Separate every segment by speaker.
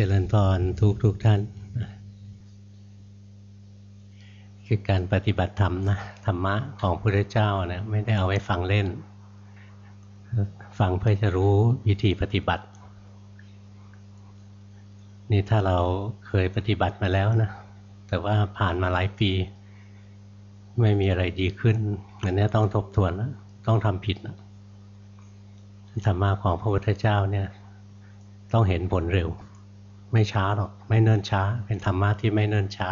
Speaker 1: เจริญพรทุกทุกท่าน คือการปฏิบัติธรรมนะธรรมะของพระพุทธเจ้านะไม่ได้เอาไว้ฟังเล่น ฟังเพื่อจะรู้วิธีปฏิบัติ นี่ถ้าเราเคยปฏิบัติมาแล้วนะ แต่ว่าผ่านมาหลายปี ไม่มีอะไรดีขึ้นอันนี้ต้องทบทวนแล้วต้องทำผิดนะธรรมะของพระพุทธเจ้าเนี่ยต้องเห็นผลเร็ว ไม่ช้าหรอก ไม่เนิ่นช้า เป็นธรรมะที่ไม่เนิ่นช้า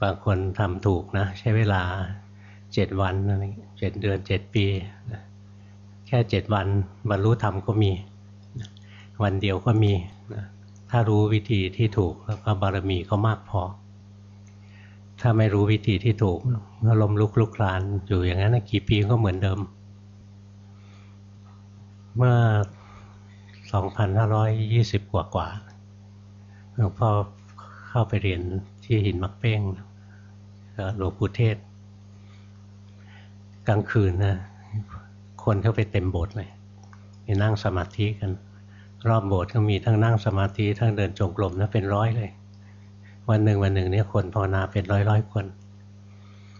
Speaker 1: บางคนทำถูกนะ ใช้เวลาเจ็ดวันอะไรเจ็ดเดือนเจ็ดปี แค่เจ็ดวันบรรลุธรรมก็มี วันเดียวก็มี ถ้ารู้วิธีที่ถูกแล้วก็บารมีก็มากพอ ถ้าไม่รู้วิธีที่ถูกก็ลมลุกลุกคลานอยู่อย่างนั้นกี่ปีก็เหมือนเดิม เมื่อ 2,520 กว่ากว่าหลวงพ่อเข้าไปเรียนที่หินมักเป้งหลวงปู่เทศ กลางคืนนะคนเข้าไปเต็มโบสถ์เลยไปนั่งสมาธิกัน รอบโบสถ์ก็มีทั้งนั่งสมาธิทั้งเดินจงกรมนะเป็นร้อยเลย วันหนึ่งวันหนึ่งเนี่ยคนภาวนาเป็นร้อยร้อยคน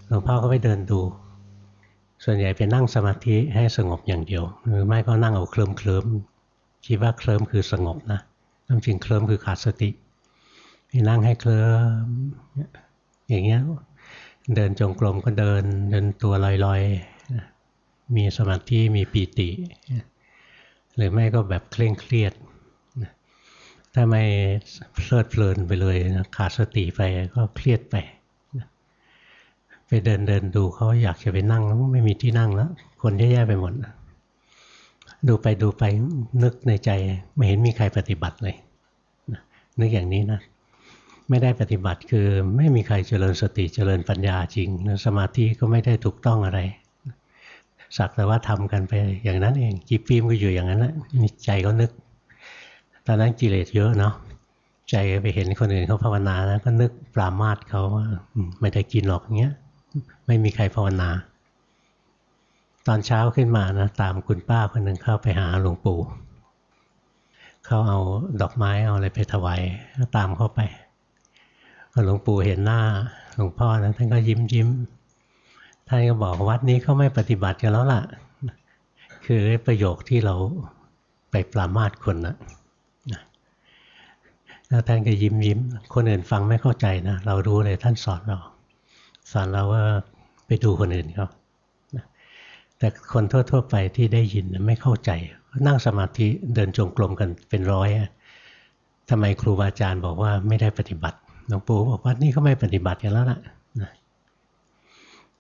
Speaker 1: หลวงพ่อก็ไปเดินดู ส่วนใหญ่เป็นนั่งสมาธิให้สงบอย่างเดียว หรือไม่ก็นั่งเอาเคลิมเคลิ้ม คิดว่าเคลิ้มคือสงบนะควาจริงเคลิ้มคือขาดสติไปนั่งให้เคลิ้มอย่างเงี้ยเดินจงกรมก็เดินเดินตัวลอยๆ มีสมาธิมีปีติ หรือไม่ก็แบบเคร่งเครียด ถ้าไม่เพลิดเพลินไปเลยขาดสติไปก็เครียดไป ไปเดินเดินดูเขาอยากจะไปนั่งไม่มีที่นั่งแล้ว คนแย่ๆไปหมด ดูไปดูไปนึกในใจ ไม่เห็นมีใครปฏิบัติเลยนึกอย่างนี้นะไม่ได้ปฏิบัติคือไม่มีใครเจริญสติเจริญปัญญาจริงสมาธิก็ไม่ได้ถูกต้องอะไรสักแต่ว่าทำกันไปอย่างนั้นเองจีปีมก็อยู่อย่างนั้นแหละใจก็นึก ตอนนั้นกิเลสเยอะเนาะใจไปเห็นคนอื่นเขาภาวนานะก็นึกปรามาสเขาว่าไม่ได้กินหรอกเงี้ยไม่มีใครภาวนา ตอนเช้าขึ้นมานะตามคุณป้าคนหนึ่งเข้าไปหาหลวงปู่เขาเอาดอกไม้เอาอะไรไปถวายตามเข้าไปหลวงปู่เห็นหน้าหลวงพ่อนะท่านก็ยิ้มยิ้มท่านก็บอกวัดนี้เขาไม่ปฏิบัติกันแล้วล่ะ คือประโยคที่เราไปปรามาสคนนะแล้วท่านก็ยิ้มยิ้ม คนอื่นฟังไม่เข้าใจนะ เรารู้เลยท่านสอนเรา สอนเราว่าไปดูคนอื่นเขา แต่คนทั่ว ๆ ไปที่ได้ยินไม่เข้าใจ นั่งสมาธิเดินจงกรมกันเป็นร้อยทำไมครูบาอาจารย์บอกว่าไม่ได้ปฏิบัติหลวงปู่บอกว่านี่เขาไม่ปฏิบัติกันแล้วล่ะ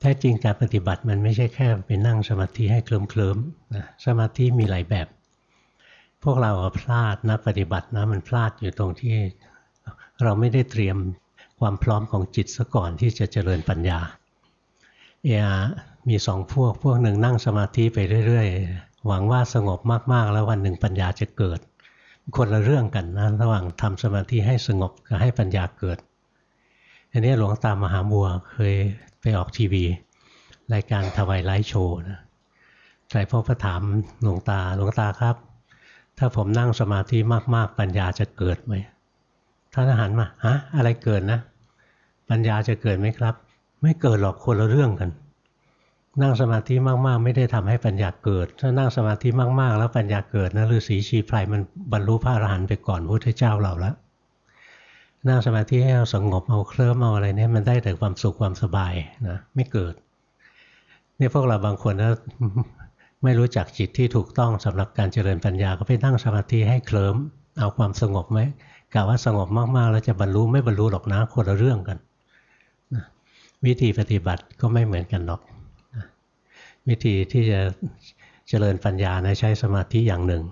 Speaker 1: แท้จริงการปฏิบัติมันไม่ใช่แค่ไปนั่งสมาธิให้เคลิมเคลิมนะสมาธิมีหลายแบบ พวกเราพลาดนะปฏิบัตินะมันพลาดอยู่ตรงที่เราไม่ได้เตรียมความพร้อมของจิตซะก่อนที่จะเจริญปัญญาเอ มีสองพวก พวกหนึ่งนั่งสมาธิไปเรื่อยๆ หวังว่าสงบมากๆ แล้ววันหนึ่งปัญญาจะเกิด คนละเรื่องกันนะระหว่างทำสมาธิให้สงบกับให้ปัญญาเกิดอันนี้หลวงตามหาบัวเคยไปออกทีวี รายการทวายไลฟ์โชว์นะใครพบถามหลวงตาหลวงตาครับ ถ้าผมนั่งสมาธิมากๆ ปัญญาจะเกิดไหมท่านอาหารมาฮะอะไรเกิดนะ ปัญญาจะเกิดไหมครับ ไม่เกิดหรอกคนละเรื่องกัน นั่งสมาธิมากๆ ไม่ได้ทำให้ปัญญาเกิด ถ้านั่งสมาธิมากๆ แล้วปัญญาเกิดนะฤาษีชีไพรมันบรรลุพระอรหันต์ไปก่อนพระพุทธเจ้าเราแล้วนั่งสมาธิให้เราสงบเอาเคลิ้มเอาอะไรเนี่ยมันได้แต่ความสุขความสบายนะไม่เกิดเนี่ยพวกเราบางคนนะไม่รู้จักจิตที่ถูกต้องสำหรับการเจริญปัญญาก็ไปนั่งสมาธิให้เคลิ้มเอาความสงบไหมกล่าวว่าสงบมากๆแล้วจะบรรลุไม่บรรลุหรอกนะคนละเรื่องกันวิธีปฏิบัติก็ไม่เหมือนกันหรอก วิธีที่จะเจริญปัญญานะใช้สมาธิอย่างหนึ่ง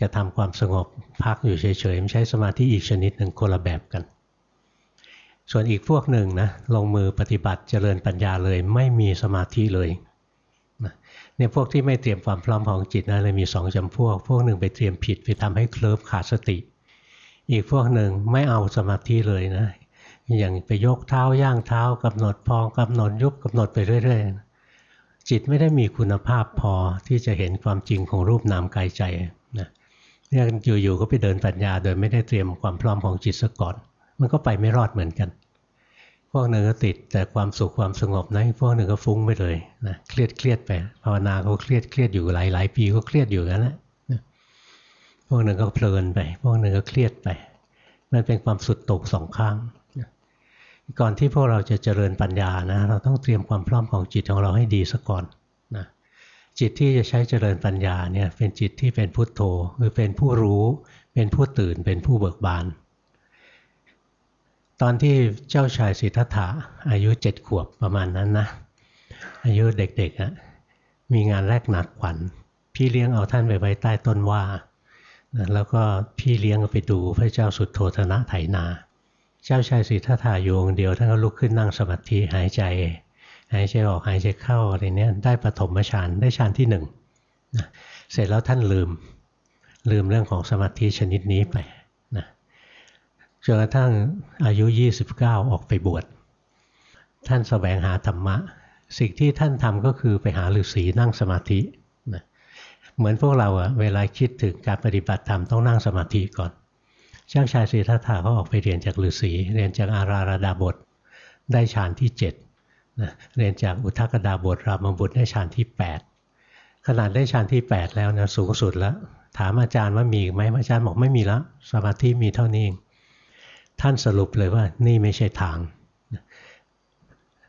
Speaker 1: จะทำความสงบพักอยู่เฉยๆใช้สมาธิอีกชนิดหนึ่งคนละแบบกัน ส่วนอีกพวกหนึ่งนะลงมือปฏิบัติเจริญปัญญาเลยไม่มีสมาธิเลยเนี่ยพวกที่ไม่เตรียมความพร้อมของจิตนะเลยมีสองจำพวก พวกหนึ่งไปเตรียมผิดไปทำให้เคลิบขาดสติ อีกพวกหนึ่งไม่เอาสมาธิเลยนะ อย่างไปยกเท้าย่างเท้ากำหนดพองกำหนดยุบกำหนดไปเรื่อยๆ จิตไม่ได้มีคุณภาพพอที่จะเห็นความจริงของรูปนามกายใจนะเนี่ยอยู่ๆก็ไปเดินปัญญา โดยไม่ได้เตรียมความพร้อมของจิตซะก่อน มันก็ไปไม่รอดเหมือนกัน พวกหนึ่งก็ติดแต่ความสุขความสงบนะพวกหนึ่งก็ฟุ้งไปเลยนะเครียดเครียดไปภาวนาเขาเครียดเครียดอยู่หลายหลายปีก็เครียดอยู่กันแหละพวกหนึ่งก็เพลินไป พวกหนึ่งก็เครียดไป มันเป็นความสุดโต่งสองข้าง ก่อนที่พวกเราจะเจริญปัญญานะเราต้องเตรียมความพร้อมของจิตของเราให้ดีซะก่อนนะจิตที่จะใช้เจริญปัญญาเนี่ยเป็นจิตที่เป็นพุทโธคือเป็นผู้รู้ เป็นผู้ตื่นเป็นผู้เบิกบาน ตอนที่เจ้าชายสิทธัตถะอายุเจ็ดขวบประมาณนั้นนะอายุเด็กๆอะมีงานแรกหนักขวัญพี่เลี้ยงเอาท่านไปไว้ใต้ต้นว่า แล้วก็พี่เลี้ยงไปดูพระเจ้าสุดโทธนะไถนา เจ้าชายสิทธัตถะอยู่องเดียวท่านก็ลุกขึ้นนั่งสมาธิหายใจ หายใจออกหายใจเข้าอะไรเนี้ยได้ปฐมฌานได้ฌานที่หนึ่งนะเสร็จแล้วท่านลืมลืมเรื่องของสมาธิชนิดนี้ไปนะจนกระทั่งอายุ 29 ออกไปบวชท่านสแสวงหาธรรมะ สิ่งที่ท่านทำก็คือไปหาฤาษีนั่งสมาธิเหมือนพวกเราอะเวลาคิดถึงการปฏิบัติธรรมต้องนั่งสมาธิก่อน ช่างชายศรีทัตถาเขาออกไปเรียนจากฤาษีเรียนจากอาราราดาบทได้ฌานที่7นะเรียนจากอุทกดาบทรามบุตรได้ฌานที่ 8 ขนาดได้ฌานที่ 8 แล้วนะสูงสุดแล้ว ถามอาจารย์ว่ามีไหมอาจารย์บอกไม่มีแล้วสมาธิมีเท่านี้เองท่านสรุปเลยว่านี่ไม่ใช่ทาง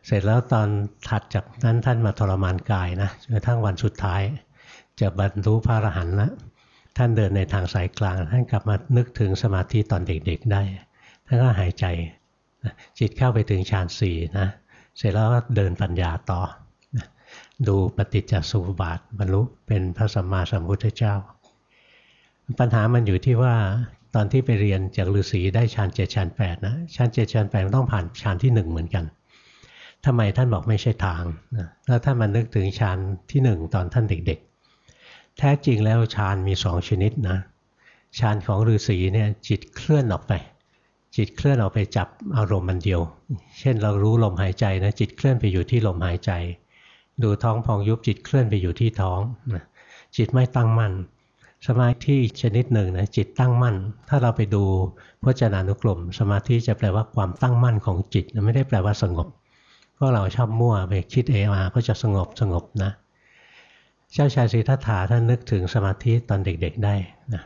Speaker 1: เสร็จแล้วตอนถัดจากนั้นท่านมาทรมานกายนะจนกระทั่งวันสุดท้าย จะบรรลุพระอรหันต์แล้ว ท่านเดินในทางสายกลาง ท่านกลับมานึกถึงสมาธิตอนเด็กๆได้ ท่านก็หายใจจิตเข้าไปถึงฌานสี่นะเสร็จแล้วก็เดินปัญญาต่อ ดูปฏิจจสมุปบาทบรรลุเป็นพระสัมมาสัมพุทธเจ้า ปัญหามันอยู่ที่ว่าตอนที่ไปเรียนจากฤาษีได้ฌานเจ็ดฌานแปดนะฌานเจ็ดฌานแปดต้องผ่านฌานที่หนึ่งเหมือนกันทำไมท่านบอกไม่ใช่ทางนะแล้วท่านมานึกถึงฌานที่หนึ่งตอนท่านเด็กๆ แท้จริงแล้วฌานมีสองชนิดนะฌานของฤาษีเนี่ยจิตเคลื่อนออกไป จิตเคลื่อนออกไปจับอารมณ์มันเดียว เช่นเรารู้ลมหายใจนะจิตเคลื่อนไปอยู่ที่ลมหายใจ ดูท้องพองยุบจิตเคลื่อนไปอยู่ที่ท้องจิตไม่ตั้งมั่น สมาธิชนิดหนึ่งนะจิตตั้งมั่น ถ้าเราไปดูพจนานุกรม สมาธิจะแปลว่าความตั้งมั่นของจิตไม่ได้แปลว่าสงบพวกเราชอบมั่วไปคิดเอมาก็จะสงบสงบนะ เจ้าชายสิทธัตถะท่านนึกถึงสมาธิตอนเด็ก ๆได้นะ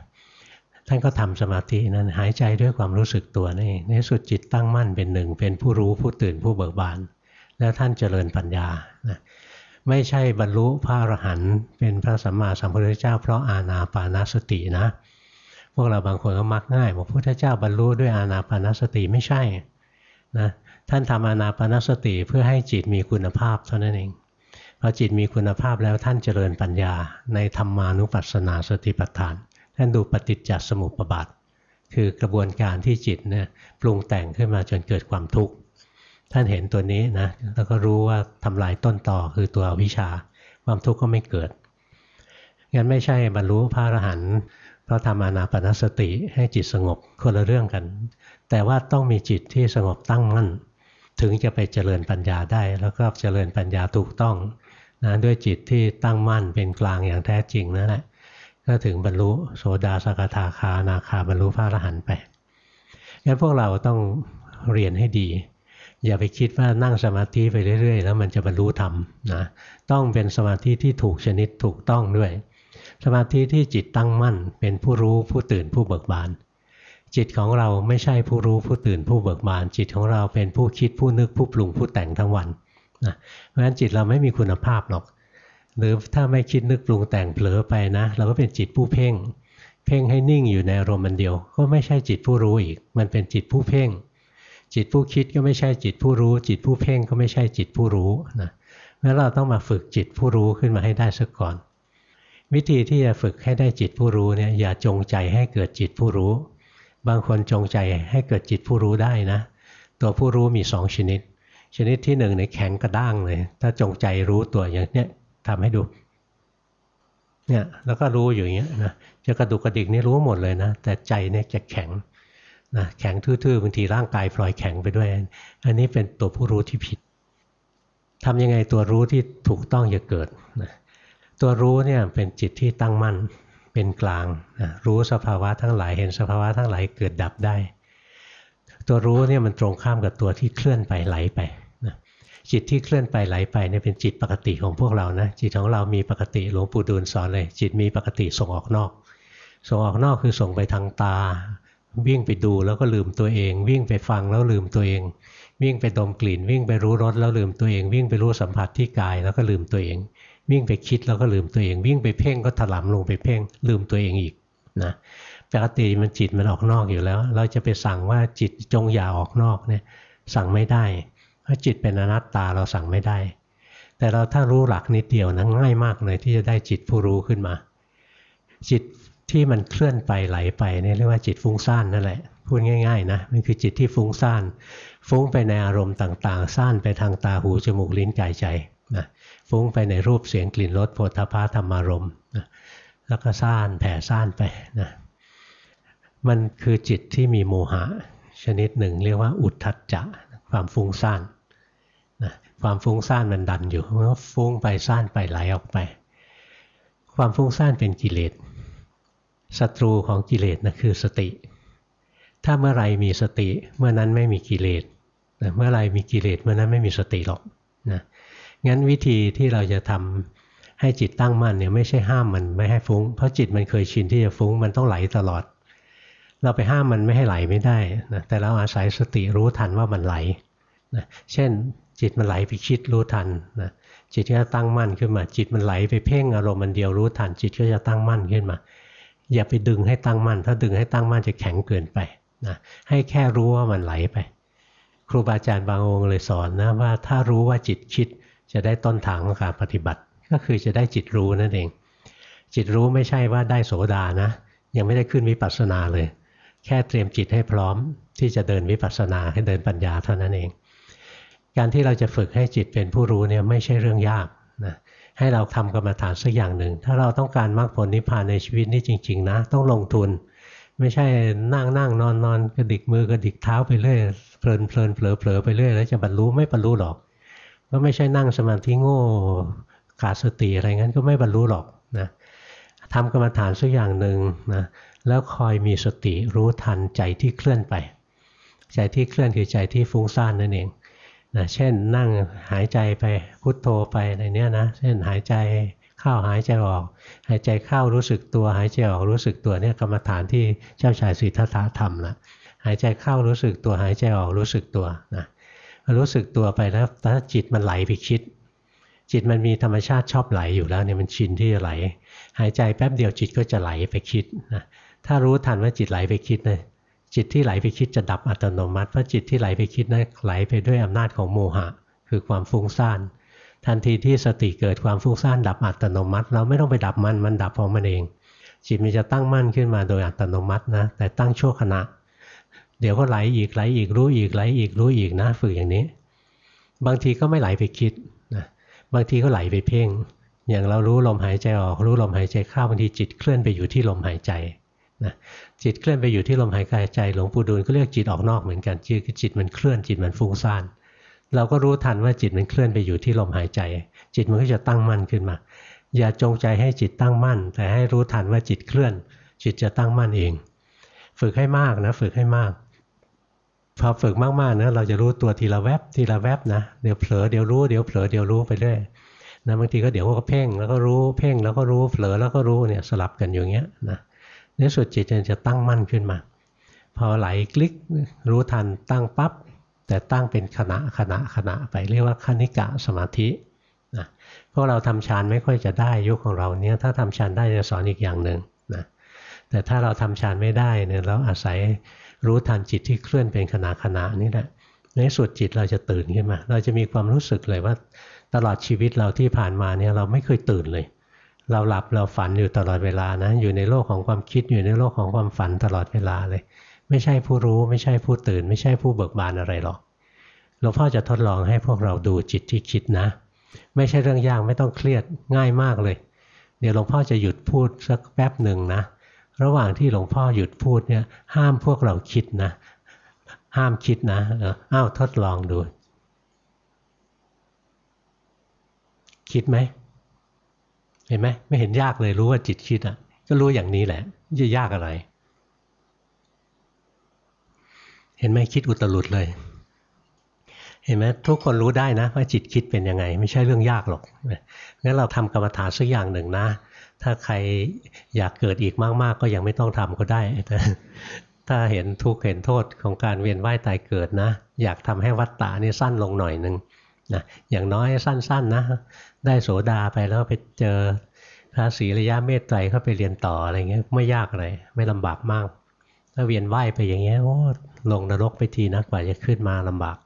Speaker 1: ท่านก็ทำสมาธินั้นหายใจด้วยความรู้สึกตัวนี่ในสุดจิตตั้งมั่นเป็นหนึ่ง เป็นผู้รู้ผู้ตื่นผู้เบิกบาน แล้วท่านเจริญปัญญานะไม่ใช่บรรลุพระอรหันต์เป็นพระสัมมาสัมพุทธเจ้า เพราะอาณาปานาสตินะ พวกเราบางคนก็มักง่ายบอกพระพุทธเจ้าบรรลุด้วยอาณาปานาสติไม่ใช่นะท่านทำอาณาปานาสติเพื่อให้จิตมีคุณภาพเท่านั้นเอง พอจิตมีคุณภาพแล้วท่านเจริญปัญญา ในธรรมานุปัสสนาสติปัฏฐาน ท่านดูปฏิจจสมุปบาท คือกระบวนการที่จิตเนี่ยปรุงแต่งขึ้นมาจนเกิดความทุกข์ ท่านเห็นตัวนี้นะแล้วก็รู้ว่าทำลายต้นต่อคือตัววิชา ความทุกข์ก็ไม่เกิด งั้นไม่ใช่บรรลุพระอรหันต์เพราะทำอนาปนสติให้จิตสงบคนละเรื่องกัน แต่ว่าต้องมีจิตที่สงบตั้งมั่น ถึงจะไปเจริญปัญญาได้ แล้วก็เจริญปัญญาถูกต้อง นะด้วยจิตที่ตั้งมั่นเป็นกลางอย่างแท้จริงนั่นแหละก็ถึงบรรลุโสดาสกทาคานาคาบรรลุพระอรหันต์ไปงั้นพวกเราต้องเรียนให้ดี อย่าไปคิดว่านั่งสมาธิไปเรื่อย ๆ แล้วมันจะบรรลุธรรมนะต้องเป็นสมาธิที่ถูกชนิดถูกต้องด้วย สมาธิที่จิตตั้งมั่น เป็นผู้รู้ผู้ตื่นผู้เบิกบานจิตของเราไม่ใช่ผู้รู้ผู้ตื่นผู้เบิกบาน จิตของเราเป็นผู้คิดผู้นึกผู้ปรุงผู้แต่งทั้งวัน นะเพราะฉะนั้นจิตเราไม่มีคุณภาพหรอก หรือถ้าไม่คิดนึกปรุงแต่งเผลอไปนะ เราก็เป็นจิตผู้เพ่ง เพ่งให้นิ่งอยู่ในอารมณ์มันเดียว ก็ไม่ใช่จิตผู้รู้อีก มันเป็นจิตผู้เพ่ง จิตผู้คิดก็ไม่ใช่จิตผู้รู้ จิตผู้เพ่งก็ไม่ใช่จิตผู้รู้นะงั้นเราต้องมาฝึกจิตผู้รู้ขึ้นมาให้ได้สักก่อน วิธีที่จะฝึกให้ได้จิตผู้รู้เนี่ยอย่าจงใจให้เกิดจิตผู้รู้ บางคนจงใจให้เกิดจิตผู้รู้ได้นะ ตัวผู้รู้มีสองชนิด ชนิดที่หนึ่งในแข็งกระด้างเลย ถ้าจงใจรู้ตัวอย่างเนี้ยทำให้ดูเนี่ยแล้วก็รู้อยู่อย่างเงี้ยนะจะกระดุกกระดิกนี่รู้หมดเลยนะ แต่ใจเนี่ยจะแข็งนะแข็งทื่อๆบางทีร่างกายพลอยแข็งไปด้วย อันนี้เป็นตัวผู้รู้ที่ผิดทำยังไงตัวรู้ที่ถูกต้องจะเกิดนะตัวรู้เนี่ยเป็นจิตที่ตั้งมั่นเป็นกลางนะรู้สภาวะทั้งหลายเห็นสภาวะทั้งหลายเกิดดับได้ ตัวรู้เนี่ยมันตรงข้ามกับตัวที่เคลื่อนไปไหลไป จิตที่เคลื่อนไปไหลไปเนี่ยเป็นจิตปกติของพวกเรานะจิตของเรามีปกติหลวงปู่ดูลสอนเลย จิตมีปกติส่งออกนอก ส่งออกนอกคือส่งไปทางตา วิ่งไปดูแล้วก็ลืมตัวเอง วิ่งไปฟังแล้วลืมตัวเอง วิ่งไปดมกลิ่น วิ่งไปรู้รสแล้วลืมตัวเอง วิ่งไปรู้สัมผัสที่กายแล้วก็ลืมตัวเอง วิ่งไปคิดแล้วก็ลืมตัวเอง วิ่งไปเพ่งก็ถลำลงไปเพ่งลืมตัวเองอีกนะปกติมันจิตมันออกนอกอยู่แล้ว เราจะไปสั่งว่าจิตจงอย่าออกนอกเนี่ยสั่งไม่ได้ ราะจิตเป็นอนัตตาเราสั่งไม่ได้ แต่เราถ้ารู้หลักนิดเดียวนะง่ายมากเลยที่จะได้จิตผู้รู้ขึ้นมา จิตที่มันเคลื่อนไปไหลไปนี่เรียกว่าจิตฟุ้งซ่านนั่นแหละพูดง่ายๆนะมันคือจิตที่ฟุ้งซ่านฟุ้งไปในอารมณ์ต่างๆซ่านไปทางตาหูจมูกลิ้นกายใจนะฟุ้งไปในรูปเสียงกลิ่นรสโผฏฐัพพะธรรมารมณ์นะแล้วก็ซ่านแผ่ซ่านไปนะมันคือจิตที่มีโมหะ ชนิดหนึ่ง เรียกว่าอุทธัจจะความฟุ้งซ่าน นะความฟุ้งซ่านมันดันอยู่มันก็ฟุ้งไปซ่านไปไหลออกไป ความฟุ้งซ่านเป็นกิเลสศัตรูของกิเลสนะคือสติ ถ้าเมื่อไรมีสติเมื่อนั้นไม่มีกิเลสเมื่อไรมีกิเลสเมื่อนั้นไม่มีสติหรอกนะงั้นวิธีที่เราจะทำให้จิตตั้งมั่นเนี่ยไม่ใช่ห้ามมันไม่ให้ฟุ้ง เพราะจิตมันเคยชินที่จะฟุ้งมันต้องไหลตลอด เราไปห้ามมันไม่ให้ไหลไม่ได้นะแต่เราอาศัยสติรู้ทันว่ามันไหลนะเช่น จิตมันไหลไปคิดรู้ทันนะจิตก็จะตั้งมั่นขึ้นมา จิตมันไหลไปเพ่งอารมณ์มันเดียวรู้ทันจิตก็จะตั้งมั่นขึ้นมา อย่าไปดึงให้ตั้งมั่น ถ้าดึงให้ตั้งมั่นจะแข็งเกินไปนะให้แค่รู้ว่ามันไหลไป ครูบาอาจารย์บางองค์เลยสอนนะว่าถ้ารู้ว่าจิตคิดจะได้ต้นทางของการปฏิบัติ ก็คือจะได้จิตรู้นั่นเอง จิตรู้ไม่ใช่ว่าได้โสดานะ ยังไม่ได้ขึ้นวิปัสสนาเลย แค่เตรียมจิตให้พร้อมที่จะเดินวิปัสสนาให้เดินปัญญาเท่านั้นเอง การที่เราจะฝึกให้จิตเป็นผู้รู้เนี่ยไม่ใช่เรื่องยากนะให้เราทำกรรมฐานสักอย่างหนึ่ง ถ้าเราต้องการมรรคผลนิพพานในชีวิตนี้จริง ๆ นะ ต้องลงทุน ไม่ใช่นั่งนั่งนอนนอนกระดิกมือกระดิกเท้าไปเรื่อยเพลินเพลินเผลอเผลอไปเรื่อยแล้วจะบรรลุไม่บรรลุหรอก ก็ไม่ใช่นั่งสมาธิโง่ขาดสติอะไรงั้นก็ไม่บรรลุหรอกนะทำกรรมฐานสักอย่างหนึ่งนะแล้วคอยมีสติรู้ทันใจที่เคลื่อนไป ใจที่เคลื่อนคือใจที่ฟุ้งซ่านนั่นเอง นะเช่นนั่งหายใจไปพุทโธไปอะไรเนี้ยนะเช่นหายใจเข้าหายใจออก หายใจเข้ารู้สึกตัว หายใจออกรู้สึกตัวเนี่ยกรรมฐานที่เจ้าชายสิทธัตถะทำนะหายใจเข้ารู้สึกตัวหายใจออกรู้สึกตัวนะรู้สึกตัวไปแล้วถ้าจิตมันไหลไปคิด จิตมันมีธรรมชาติชอบไหลอยู่แล้วเนี่ยมันชินที่จะไหล หายใจแป๊บเดียวจิตก็จะไหลไปคิดนะถ้ารู้ทันว่าจิตไหลไปคิดเนะ จิตที่ไหลไปคิดจะดับอัตโนมัติเพราะจิตที่ไหลไปคิดนะั้นไหลไปด้วยอำนาจของโมหะ คือความฟุ้งซ่าน ทันทีที่สติเกิดความฟุ้งซ่านดับอัตโนมัติ เราไม่ต้องไปดับมันมันดับของมันเอง จิตมันจะตั้งมั่นขึ้นมาโดยอัตโนมัตินะ แต่ตั้งชั่วขณะ เดี๋ยวก็ไหลอีกไหลอีกรู้อีกไหลอีกรู้อีกนะฝึกอย่างนี้ บางทีก็ไม่ไหลไปคิดนะบางทีก็ไหลไปเพ่ง อย่างเรารู้ลมหายใจออก รู้ลมหายใจเข้าบางทีจิตเคลื่อนไปอยู่ที่ลมหายใจนะ จิตเคลื่อนไปอยู่ที่ลมหายใจหลวงปู่ดูลก็เรียกจิตออกนอกเหมือนกันจิตจิตมันเคลื่อนจิตมันฟุ้งซ่านเราก็รู้ทันว่าจิตมันเคลื่อนไปอยู่ที่ลมหายใจ จิตมันก็จะตั้งมั่นขึ้นมา อย่าจงใจให้จิตตั้งมั่น แต่ให้รู้ทันว่าจิตเคลื่อน จิตจะตั้งมั่นเอง ฝึกให้มากนะฝึกให้มากพอฝึกมากๆนะเราจะรู้ตัวทีละแวบทีละแวบนะเดี๋ยวเผลอเดี๋ยวรู้เดี๋ยวเผลอเดี๋ยวรู้ไปเรื่อยนะบางทีก็เดี๋ยวก็เพ่งแล้วก็รู้เพ่งแล้วก็รู้เผลอแล้วก็รู้เนี่ยสลับกันอย่างเงี้ยนะ ในสุดจิตจะตั้งมั่นขึ้นมา พอไหลคลิกรู้ทันตั้งปับ๊บแต่ตั้งเป็นขณะขณะขณะไปเรียกว่าคณิกะสมาธินะพวกเราทำฌานไม่ค่อยจะได้ยุคของเราเนี่ยถ้าทำฌานได้จะสอนอีกอย่างหนึ่งนะแต่ถ้าเราทำฌานไม่ได้เนี่ยเราอาศัยรู้ทันจิตที่เคลื่อนเป็นขณะขณะนี่แหละในสุดจิตเราจะตื่นขึ้นมา เราจะมีความรู้สึกเลยว่าตลอดชีวิตเราที่ผ่านมาเนี่ยเราไม่เคยตื่นเลย เราหลับเราฝันอยู่ตลอดเวลานะอยู่ในโลกของความคิดอยู่ในโลกของความฝันตลอดเวลาเลย ไม่ใช่ผู้รู้ไม่ใช่ผู้ตื่น ไม่ใช่ผู้เบิกบานอะไรหรอกหลวงพ่อจะทดลองให้พวกเราดูจิตที่คิดนะ ไม่ใช่เรื่องยากไม่ต้องเครียดง่ายมากเลย เดี๋ยวหลวงพ่อจะหยุดพูดสักแป๊บหนึ่งนะ ระหว่างที่หลวงพ่อหยุดพูดเนี่ยห้ามพวกเราคิดนะ ห้ามคิดนะอ้าวทดลองดู คิดไหม เห็นไหมไม่เห็นยากเลยรู้ว่าจิตคิดอะ ก็รู้อย่างนี้แหละจะยากอะไร เห็นไหมคิดอุตลุดเลย เห็นไหมทุกคนรู้ได้นะ ว่าจิตคิดเป็นยังไง ไม่ใช่เรื่องยากหรอกงั้นเราทำกรรมฐานสักอย่างหนึ่งนะ ถ้าใครอยากเกิดอีกมากๆ ก็ยังไม่ต้องทำก็ได้แต่ถ้าเห็นทุกข์เห็นโทษของการเวียนว่ายตายเกิดนะ อยากทำให้วัฏฏะนี่สั้นลงหน่อยหนึ่ง นะอย่างน้อยสั้นๆนะได้โสดาไปแล้วไปเจอพระศรีระยะเมตไตรเข้าไปเรียนต่ออะไรเงี้ยไม่ยากอะไรไม่ลำบากมาก ถ้าเวียนว่ายไปอย่างเงี้ยโอ้ลงนรกไปทีนะกว่าจะขึ้นมาลำบาก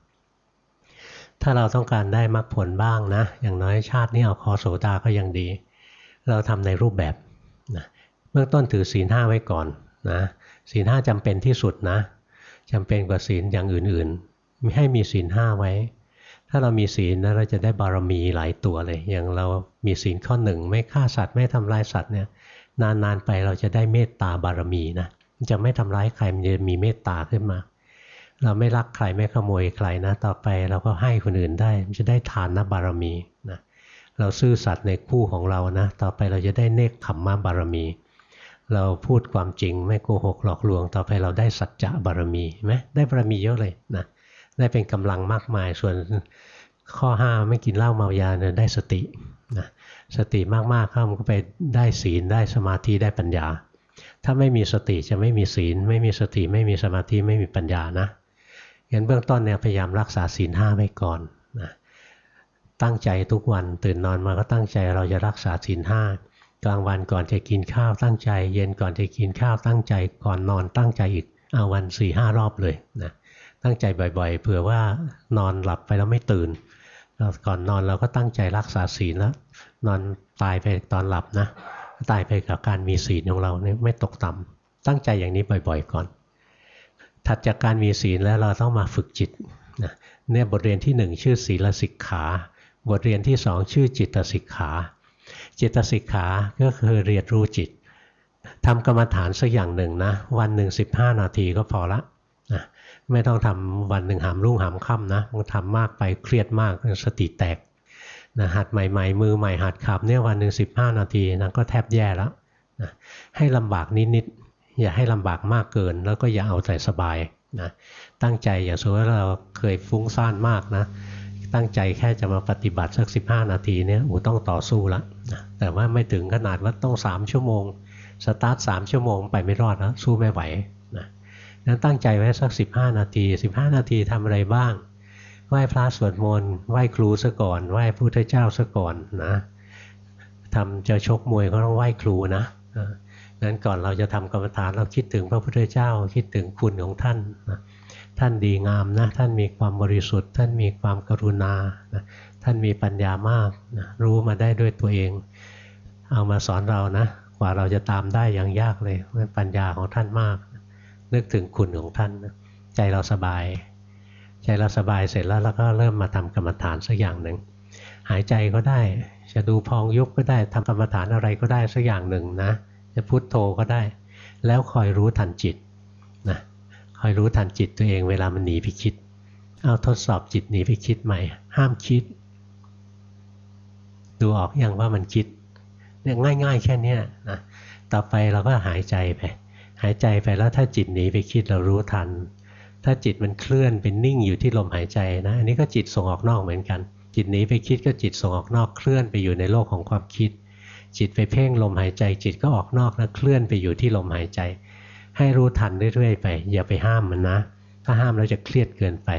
Speaker 1: ถ้าเราต้องการได้มรรคผลบ้างนะ อย่างน้อยชาตินี้เอาคอโสดาก็ยังดี เราทำในรูปแบบนะเบื้องต้นถือศีลห้าไว้ก่อนนะศีลห้าจำเป็นที่สุดนะจำเป็นกว่าศีลอย่างอื่นๆ ไม่ให้มีศีลห้าไว้ ถ้าเรามีศีลนะเราจะได้บารมีหลายตัวเลย อย่างเรามีศีลข้อหนึ่งไม่ฆ่าสัตว์ไม่ทำร้ายสัตว์เนี่ยนานๆไปเราจะได้เมตตาบารมีนะจะไม่ทำร้ายใครมันจะมีเมตตาขึ้นมา เราไม่รักใครไม่ขโมยใครนะ ต่อไปเราก็ให้คนอื่นได้ มันจะได้ทานนะบารมีนะเราซื่อสัตย์ในคู่ของเรานะ ต่อไปเราจะได้เนกขมมาบารมี เราพูดความจริงไม่โกหกหลอกลวง ต่อไปเราได้สัจจะบารมีไหมได้บารมีเยอะเลยนะ ได้เป็นกำลังมากมาย ส่วนข้อห้าไม่กินเหล้าเมายาเนี่ยได้สตินะสติมากๆเข้ามันก็ไปได้ศีลได้สมาธิได้ปัญญา ถ้าไม่มีสติจะไม่มีศีล ไม่มีสติไม่มีสมาธิไม่มีปัญญานะงั้นเบื้องต้นเนี่ยพยายามรักษาศีลห้าไว้ก่อนนะตั้งใจทุกวันตื่นนอนมาก็ตั้งใจเราจะรักษาศีลห้ากลางวันก่อนจะกินข้าวตั้งใจ เย็นก่อนจะกินข้าวตั้งใจก่อนนอนตั้งใจอีกเอาวันสี่ห้ารอบเลยนะ ตั้งใจบ่อย ๆ เผื่อว่านอนหลับไปแล้วไม่ตื่นก่อนนอนเราก็ตั้งใจรักษาศีลแล้วนอนตายไปตอนหลับนะตายไปกับการมีศีลของเราเนี่ยไม่ตกต่ำตั้งใจอย่างนี้บ่อย ๆ ก่อน ถัดจากการมีศีลแล้วเราต้องมาฝึกจิตนะเนี่ยบทเรียนที่หนึ่งชื่อศีลสิกขา บทเรียนที่สองชื่อจิตสิกขา จิตสิกขาก็คือเรียนรู้จิตทำกรรมฐานสักอย่างหนึ่งนะวันหนึ่งสิบห้านาทีก็พอละ ไม่ต้องทำวันหนึ่งหามรุ่งหามค่ำนะมันทำมากไปเครียดมากสติแตกนะหัดใหม่ ๆ มือใหม่หัดขับเนี่ยวันหนึ่งสิบห้านาทีนะก็แทบแย่แล้วนะให้ลำบากนิดๆอย่าให้ลำบากมากเกิน แล้วก็อย่าเอาใจสบายนะตั้งใจอย่างสมมติว่าเราเคยฟุ้งซ่านมากนะตั้งใจแค่จะมาปฏิบัติสัก 15 นาทีเนี่ยโอ้ต้องต่อสู้ละนะแต่ว่าไม่ถึงขนาดว่าต้อง 3 ชั่วโมง สตาร์ท3ชั่วโมงไปไม่รอดนะสู้ไม่ไหว นั้นตั้งใจไว้สัก 15 นาที 15 นาทีทำอะไรบ้าง ไหว้พระสวดมนต์ไหว้ครูซะก่อน ไหว้พุทธเจ้าซะก่อนนะทำจะชกมวยก็ต้องไหว้ครูนะนั้นก่อนเราจะทำกรรมฐานเราคิดถึงพระพุทธเจ้าคิดถึงคุณของท่านนะท่านดีงามนะท่านมีความบริสุทธิ์ ท่านมีความกรุณานะท่านมีปัญญามากนะรู้มาได้ด้วยตัวเอง เอามาสอนเรานะกว่าเราจะตามได้อย่างยากเลยเพราะปัญญาของท่านมาก นึกถึงคุณของท่านนะใจเราสบาย ใจเราสบายเสร็จแล้วเราก็เริ่มมาทำกรรมฐานสักอย่างหนึ่งหายใจก็ได้ จะดูพองยุบก็ได้ทำกรรมฐานอะไรก็ได้สักอย่างหนึ่งนะ จะพุโทโธก็ได้ แล้วคอยรู้ทันจิตนะคอยรู้ทันจิตตัวเองเวลามันหนีไปคิด เอาทดสอบจิตหนีไปคิดใหม่ ห้ามคิด ดูออกอยังว่ามันคิดเนี่ยง่าย ๆ แค่นี้นะต่อไปเราก็หายใจไป หายใจไปแล้วถ้าจิตหนีไปคิดเรารู้ทัน ถ้าจิตมันเคลื่อนเป็นนิ่งอยู่ที่ลมหายใจนะอันนี้ก็จิตส่งออกนอกเหมือนกัน จิตหนีไปคิดก็จิตส่งออกนอกเคลื่อนไปอยู่ในโลกของความคิด จิตไปเพ่งลมหายใจ จิตก็ออกนอกแล้วเคลื่อนไปอยู่ที่ลมหายใจ ให้รู้ทันเรื่อยๆไป อย่าไปห้ามมันนะ ถ้าห้ามแล้วจะเครียดเกินไป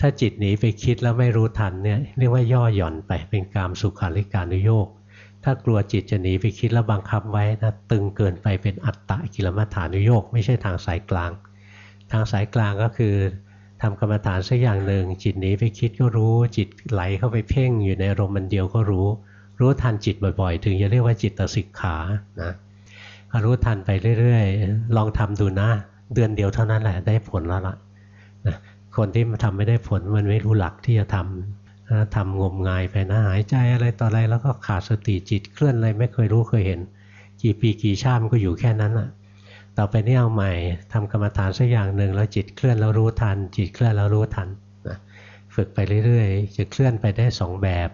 Speaker 1: ถ้าจิตหนีไปคิดแล้วไม่รู้ทันเนี่ยเรียกว่าย่อหย่อนไปเป็นกามสุขาริการุโยก ถ้ากลัวจิตจะหนีไปคิดแล้วบังคับไว้นะตึงเกินไปเป็นอัตตะกิลมัฐานุโยกไม่ใช่ทางสายกลาง ทางสายกลางก็คือทำกรรมฐานสักอย่างหนึ่ง จิตหนีไปคิดก็รู้ จิตไหลเข้าไปเพ่งอยู่ในอารมณ์มันเดียวก็รู้ รู้ทันจิตบ่อยๆ ถึงจะเรียกว่าจิตตสิกขานะรู้ทันไปเรื่อยๆ ลองทำดูนะ เดือนเดียวเท่านั้นแหละได้ผลแล้วล่ะนะคนที่มาทำไม่ได้ผลมันไม่รู้หลักที่จะทำทำงมงายไปนะหายใจอะไรต่ออะไรแล้วก็ขาดสติจิตเคลื่อนอะไรไม่เคยรู้เคยเห็น กี่ปีกี่ชาติมันก็อยู่แค่นั้นอะต่อไปนี่เอาใหม่ทำกรรมฐานสักอย่างหนึ่งแล้วจิตเคลื่อนแล้วรู้ทัน จิตเคลื่อนแล้วรู้ทันนะฝึกไปเรื่อยๆ จะเคลื่อนไปได้สองแบบ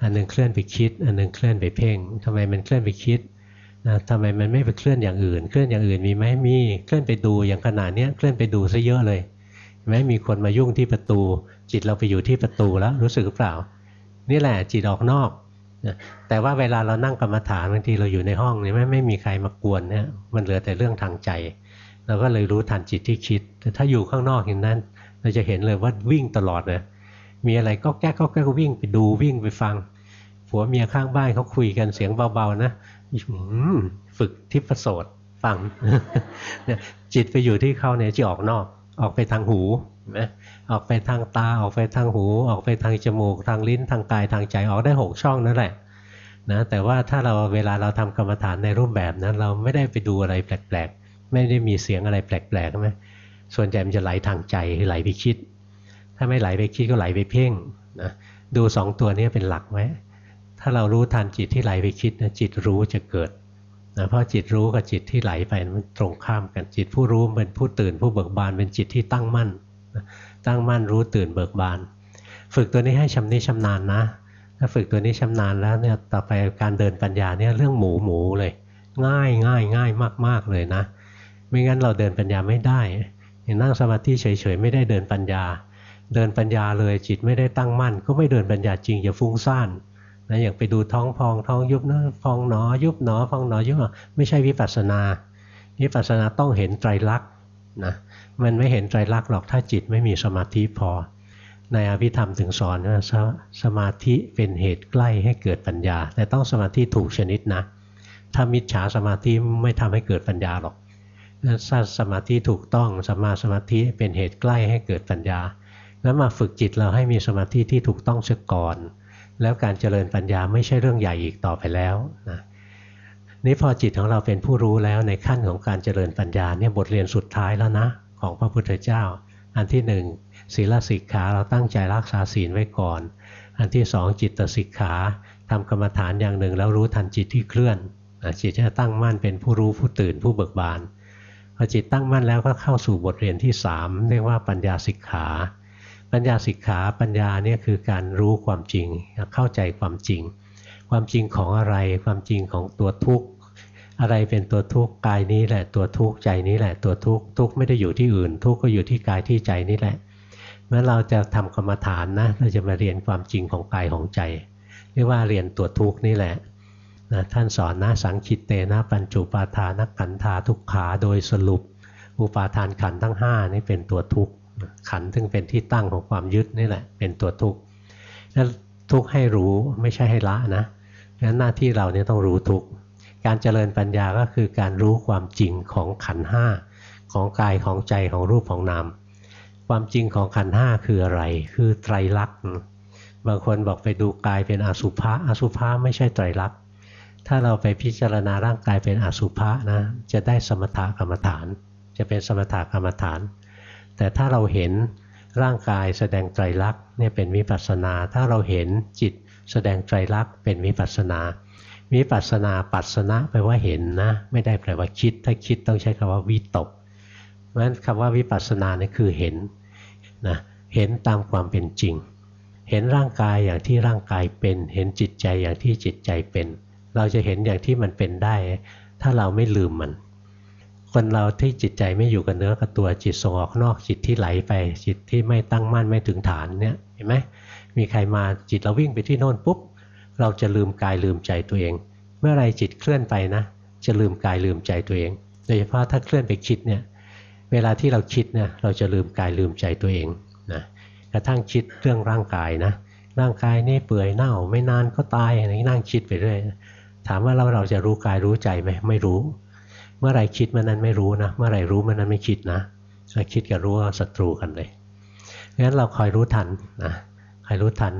Speaker 1: อันนึงเคลื่อนไปคิด อันนึงเคลื่อนไปเพ่งทำไมมันเคลื่อนไปคิดนะทำไมมันไม่ไปเคลื่อนอย่างอื่น เคลื่อนอย่างอื่นมีไหมมีเคลื่อนไปดูอย่างขนาดนี้เคลื่อนไปดูซะเยอะเลยไหมมีคนมายุ่งที่ประตู จิตเราไปอยู่ที่ประตูแล้วรู้สึกหรือเปล่า นี่แหละจิตออกนอกนะแต่ว่าเวลาเรานั่งกรรมฐานบางทีเราอยู่ในห้องเนี่ยไม่ไม่มีใครมากวนเนี่ยมันเหลือแต่เรื่องทางใจ เราก็เลยรู้ทันจิตที่คิด แต่ถ้าอยู่ข้างนอกอย่างนั้น เราจะเห็นเลยว่าวิ่งตลอดเลยมีอะไรก็แก้ก็แก้ก็วิ่งไปดูวิ่งไปฟัง ผัวเมียข้างบ้านเขาคุยกันเสียงเบาๆนะฝึกทิพโสดฟังจิตไปอยู่ที่เขาเนี่ยจะออกนอกออกไปทางหู นะออกไปทางตาออกไปทางหู ออกไปทางจมูก ทางลิ้นทางกายทางใจออกได้หกช่องนั่นแหละนะแต่ว่าถ้าเราเวลาเราทำกรรมฐานในรูปแบบนั้น เราไม่ได้ไปดูอะไรแปลกๆ ไม่ได้มีเสียงอะไรแปลกๆใช่ไหมส่วนใหญ่มันจะไหลทางใจไหลไปคิด ถ้าไม่ไหลไปคิดก็ไหลไปเพ่งนะดูสองตัวนี้เป็นหลักไว้ถ้าเรารู้ทันจิตที่ไหลไปคิดนะจิตรู้จะเกิดนะเพราะจิตรู้กับจิตที่ไหลไปมันตรงข้ามกันจิตผู้รู้เป็นผู้ตื่นผู้เบิกบานเป็นจิตที่ตั้งมั่น ตั้งมั่นรู้ตื่นเบิกบาน ฝึกตัวนี้ให้ชำนิชำนาญนะ ถ้าฝึกตัวนี้ชำนาญแล้วเนี่ยต่อไปการเดินปัญญาเนี่ยเรื่องหมูหมูเลย ง่ายง่ายง่ายมาก ๆ เลยนะ ไม่งั้นเราเดินปัญญาไม่ได้นั่งสมาธิเฉยๆไม่ได้เดินปัญญา เดินปัญญาเลยจิตไม่ได้ตั้งมั่น ก็ไม่เดินปัญญาจริงอย่าฟุ้งซ่านนะอย่างไปดูท้องพองท้องยุบนะพองหนอ ยุบหนอพองหนอยุบหนอไม่ใช่วิปัสสนาวิปัสสนาต้องเห็นไตรลักษณ นะมันไม่เห็นไตรลักษณ์หรอกถ้าจิตไม่มีสมาธิพอ ในอภิธรรมถึงสอนว่าสสมาธิเป็นเหตุใกล้ให้เกิดปัญญา แต่ต้องสมาธิถูกชนิดนะ ถ้ามิจฉาสมาธิไม่ทำให้เกิดปัญญาหรอกถ้าสมาธิถูกต้องสมาสมาธิเป็นเหตุใกล้ให้เกิดปัญญา แล้วมาฝึกจิตเราให้มีสมาธิที่ถูกต้องเสียก่อน แล้วการเจริญปัญญาไม่ใช่เรื่องใหญ่อีกต่อไปแล้วนะ นี่พอจิตของเราเป็นผู้รู้แล้วในขั้นของการเจริญปัญญาเนี่ยบทเรียนสุดท้ายแล้วนะของพระพุทธเจ้า อันที่หนึ่งศีลสิกขาเราตั้งใจรักษาศีลไว้ก่อน อันที่สองจิตสิกขาทำกรรมฐานอย่างหนึ่ง แล้วรู้ทันจิตที่เคลื่อนจิตจะตั้งมั่นเป็นผู้รู้ผู้ตื่นผู้เบิกบานพอจิตตั้งมั่นแล้วก็เข้าสู่บทเรียนที่สามเรียกว่าปัญญาสิกขา ปัญญาสิกขาปัญญาเนี่ยคือการรู้ความจริงเข้าใจความจริง ความจริงของอะไรความจริงของตัวทุกข์ อะไรเป็นตัวทุกข์กายนี้แหละตัวทุกข์ใจนี้แหละตัวทุกข์ทุกข์ไม่ได้อยู่ที่อื่น ทุกข์ก็อยู่ที่กายที่ใจนี่แหละเมื่อเราจะทำกรรมฐานนะเราจะมาเรียนความจริงของกายของใจเรียกว่าเรียนตัวทุกข์นี่แหละนะท่านสอนนะสังคิตเตนะปัญจุปาทานขันธาทุกขาโดยสรุป อุปาทานขันทั้ง5นี่เป็นตัวทุกข์ขันซึ่งเป็นที่ตั้งของความยึดนี่แหละเป็นตัวทุกข์นั้นทุกข์ให้รู้ไม่ใช่ให้ละนะงั้นหน้าที่เราเนี่ยต้องรู้ทุกข์ การเจริญปัญญาก็คือการรู้ความจริงของขันห้าของกายของใจของรูปของนามความจริงของขันห้าคืออะไร คือไตรลักษณ์บางคนบอกไปดูกายเป็นอสุภะอสุภะไม่ใช่ไตรลักษณ์ถ้าเราไปพิจารณาร่างกายเป็นอสุภะนะจะได้สมถกรรมฐาน จะเป็นสมถกรรมฐาน แต่ถ้าเราเห็นร่างกายแสดงไตรลักษณ์เนี่ยเป็นวิปัสนา ถ้าเราเห็นจิตแสดงไตรลักษณ์เป็นวิปัสนา วิปัสนาปัสนะแปลว่าเห็นนะ ไม่ได้แปลว่าคิด ถ้าคิดต้องใช้คำว่าวิตกเพราะฉะนั้นคำว่าวิปัสนาเนี่ยคือเห็นนะเห็นตามความเป็นจริง เห็นร่างกายอย่างที่ร่างกายเป็น เห็นจิตใจอย่างที่จิตใจเป็น เราจะเห็นอย่างที่มันเป็นได้ ถ้าเราไม่ลืมมัน คนเราที่จิตใจไม่อยู่กับเนื้อกับตัวจิตส่งออกนอกจิตที่ไหลไป จิตที่ไม่ตั้งมั่นไม่ถึงฐานเนี่ยเห็นไหมมีใครมาจิตเราวิ่งไปที่โน่นปุ๊บ เราจะลืมกายลืมใจตัวเอง เมื่อไรจิตเคลื่อนไปนะ จะลืมกายลืมใจตัวเอง โดยเฉพาะถ้าเคลื่อนไปคิดเนี่ย เวลาที่เราคิดเนี่ยเราจะลืมกายลืมใจตัวเองนะ กระทั่งคิดเรื่องร่างกายนะ ร่างกายนี่เปื่อยเน่าไม่นานก็ตายอะไรนั่งคิดไปเรื่อย ถามว่าเราเราจะรู้กายรู้ใจไหมไม่รู้ เมื่อไรคิดเมื่อนั้นไม่รู้นะ เมื่อไรรู้เมื่อนั้นไม่คิดนะคิดกับรู้ศัตรูกันเลยงั้นเราคอยรู้ทันนะคอยรู้ทัน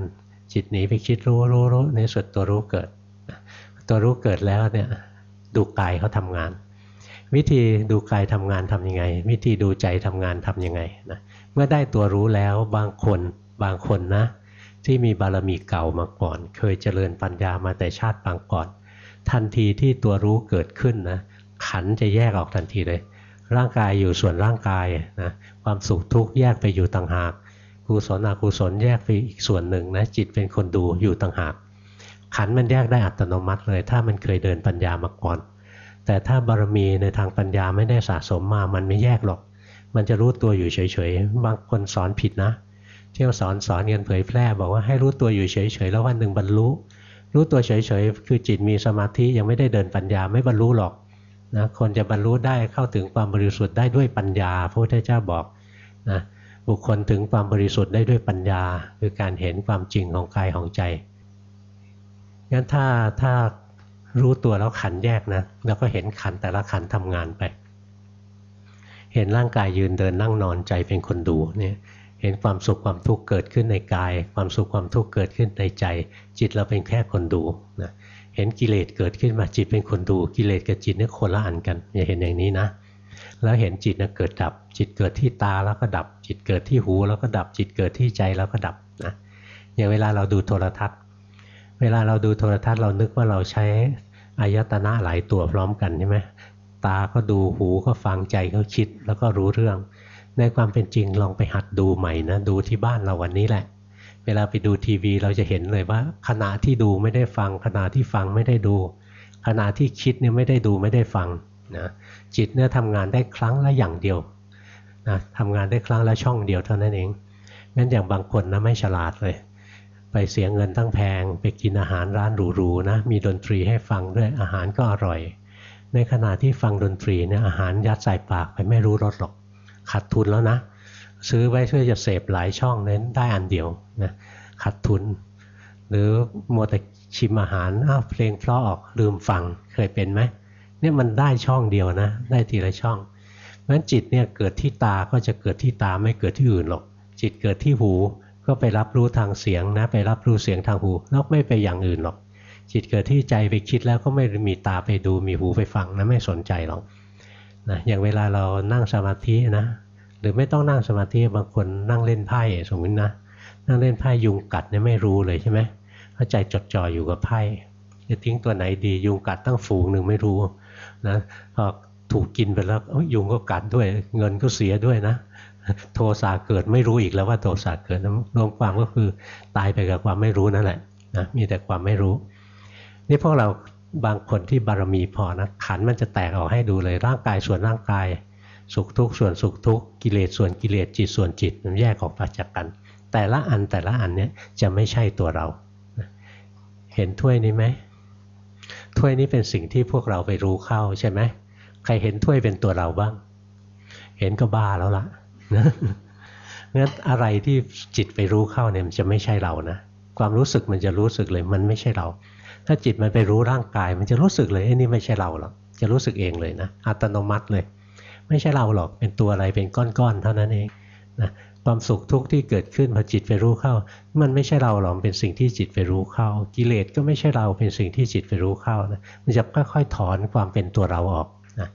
Speaker 1: จิตหนีไปคิดรู้รู้รู้ในสุดตัวรู้เกิด ตัวรู้เกิดแล้วเนี่ยดูกายเขาทำงาน วิธีดูกายทำงานทํำยังไง วิธีดูใจทำงานทํำยังไงนะเมื่อได้ตัวรู้แล้วบางคนบางคนนะ ที่มีบารมีเก่ามาก่อน เคยเจริญปัญญามาแต่ชาติปางก่อน ทันทีที่ตัวรู้เกิดขึ้นนะขันจะแยกออกทันทีเลย ร่างกายอยู่ส่วนร่างกายนะความสุขทุกข์แยกไปอยู่ต่างหาก กุศลอกุศลแยกไปอีกส่วนหนึ่งนะจิตเป็นคนดูอยู่ต่างหาก ขันมันแยกได้อัตโนมัติเลย ถ้ามันเคยเดินปัญญามาก่อน แต่ถ้าบารมีในทางปัญญาไม่ได้สะสมมา มันไม่แยกหรอก มันจะรู้ตัวอยู่เฉยๆ บางคนสอนผิดนะ เที่ยวสอนสอนเงินเผยแพร่ บอกว่าให้รู้ตัวอยู่เฉยๆ แล้ววันหนึ่งบรรลุ รู้ตัวเฉยๆ คือจิตมีสมาธิยังไม่ได้เดินปัญญาไม่บรรลุหรอกนะคนจะบรรลุได้เข้าถึงความบริสุทธิ์ได้ด้วยปัญญาพระพุทธเจ้าบอกนะ บุคคลถึงความบริสุทธิ์ได้ด้วยปัญญา คือการเห็นความจริงของกายของใจงั้นถ้าถ้ารู้ตัวแล้วขันแยกนะแล้วก็เห็นขันแต่ละขันทำงานไป เห็นร่างกายยืนเดินนั่งนอนใจเป็นคนดูเนี่ยเห็นความสุขความทุกข์เกิดขึ้นในกาย ความสุขความทุกข์เกิดขึ้นในใจ จิตเราเป็นแค่คนดูนะเห็นกิเลสเกิดขึ้นมาจิตเป็นคนดู กิเลสกับจิตนี่คนละอันกันอย่าเห็นอย่างนี้นะ แล้วเห็นจิตนะเกิดดับ จิตเกิดที่ตาแล้วก็ดับ จิตเกิดที่หูแล้วก็ดับ จิตเกิดที่ใจแล้วก็ดับนะอย่างเวลาเราดูโทรทัศน์ เวลาเราดูโทรทัศน์เรานึกว่าเราใช้อายตนะหลายตัวพร้อมกันใช่ไหมตาก็ดูหูก็ฟังใจก็คิดแล้วก็รู้เรื่อง ในความเป็นจริงลองไปหัดดูใหม่นะดูที่บ้านเราวันนี้แหละ เวลาไปดูทีวีเราจะเห็นเลยว่า ขณะที่ดูไม่ได้ฟัง ขณะที่ฟังไม่ได้ดู ขณะที่คิดเนี่ยไม่ได้ดูไม่ได้ฟังนะ จิตเนี่ยทำงานได้ครั้งละอย่างเดียวนะทำงานได้ครั้งละช่องเดียวเท่านั้นเองงั้นอย่างบางคนนะไม่ฉลาดเลย ไปเสียเงินตั้งแพง ไปกินอาหารร้านหรูๆนะมีดนตรีให้ฟังด้วยอาหารก็อร่อย ในขณะที่ฟังดนตรีเนี่ยอาหารยัดใส่ปากไปไม่รู้รสหรอกขาดทุนแล้วนะ ซื้อไว้เพื่อจะเสพหลายช่องเน้นได้อันเดียวนะขาดทุน หรือมัวแต่ชิมอาหารอ้าวเพลงเพราะออกลืมฟังเคยเป็นไหม เนี่ยมันได้ช่องเดียวนะ ได้ทีละช่องเพราะฉะนั้นจิตเนี่ยเกิดที่ตาก็จะเกิดที่ตาไม่เกิดที่อื่นหรอก จิตเกิดที่หูก็ไปรับรู้ทางเสียงนะ ไปรับรู้เสียงทางหูแล้วไม่ไปอย่างอื่นหรอก จิตเกิดที่ใจไปคิดแล้วก็ไม่มีตาไปดูมีหูไปฟังนะไม่สนใจหรอกนะอย่างเวลาเรานั่งสมาธินะหรือไม่ต้องนั่งสมาธิบางคนนั่งเล่นไพ่สมมตินะนั่งเล่นไพ่ยุงกัดเนี่ยไม่รู้เลยใช่ไหมเข้าะใจจดจ่ออยู่กับไพ่จะทิ้งตัวไหนดียุงกัดตั้งฝูงหนึ่งไม่รู้ นะพอถูกกินไปแล้วยุงก็กัดด้วย เงินก็เสียด้วยนะ โทสะเกิดไม่รู้อีกแล้วว่าโทสะเกิดรวมความก็คือตายไปกับความไม่รู้นั่นแหละนะมีแต่ความไม่รู้ นี่พวกเราบางคนที่บารมีพอนะขันมันจะแตกออกให้ดูเลยร่างกายส่วนร่างกาย สุขทุกข์ส่วนสุขทุกข์กิเลสส่วนกิเลสจิตส่วนจิตมันแยกออกมาจากกัน แต่ละอันแต่ละอันเนี้ยจะไม่ใช่ตัวเรา เห็นถ้วยนี้ไหม ถ้วยนี้เป็นสิ่งที่พวกเราไปรู้เข้าใช่ไหมใครเห็นถ้วยเป็นตัวเราบ้าง เห็นก็บ้าแล้วล่ะงั้นอะไรที่จิตไปรู้เข้าเนี่ยมันจะไม่ใช่เรานะความรู้สึกมันจะรู้สึกเลยมันไม่ใช่เรา ถ้าจิตมันไปรู้ร่างกาย มันจะรู้สึกเลยไอ้นี่ไม่ใช่เราหรอกจะรู้สึกเองเลยนะอัตโนมัติเลย ไม่ใช่เราหรอกเป็นตัวอะไรเป็นก้อนๆเท่านั้นเองนะ ความสุขทุกข์ที่เกิดขึ้นพอจิตไปรู้เข้า มันไม่ใช่เราหรอกเป็นสิ่งที่จิตไปรู้เข้า กิเลสก็ไม่ใช่เราเป็นสิ่งที่จิตไปรู้เข้านะมันจะค่อยๆถอนความเป็นตัวเราออกนะ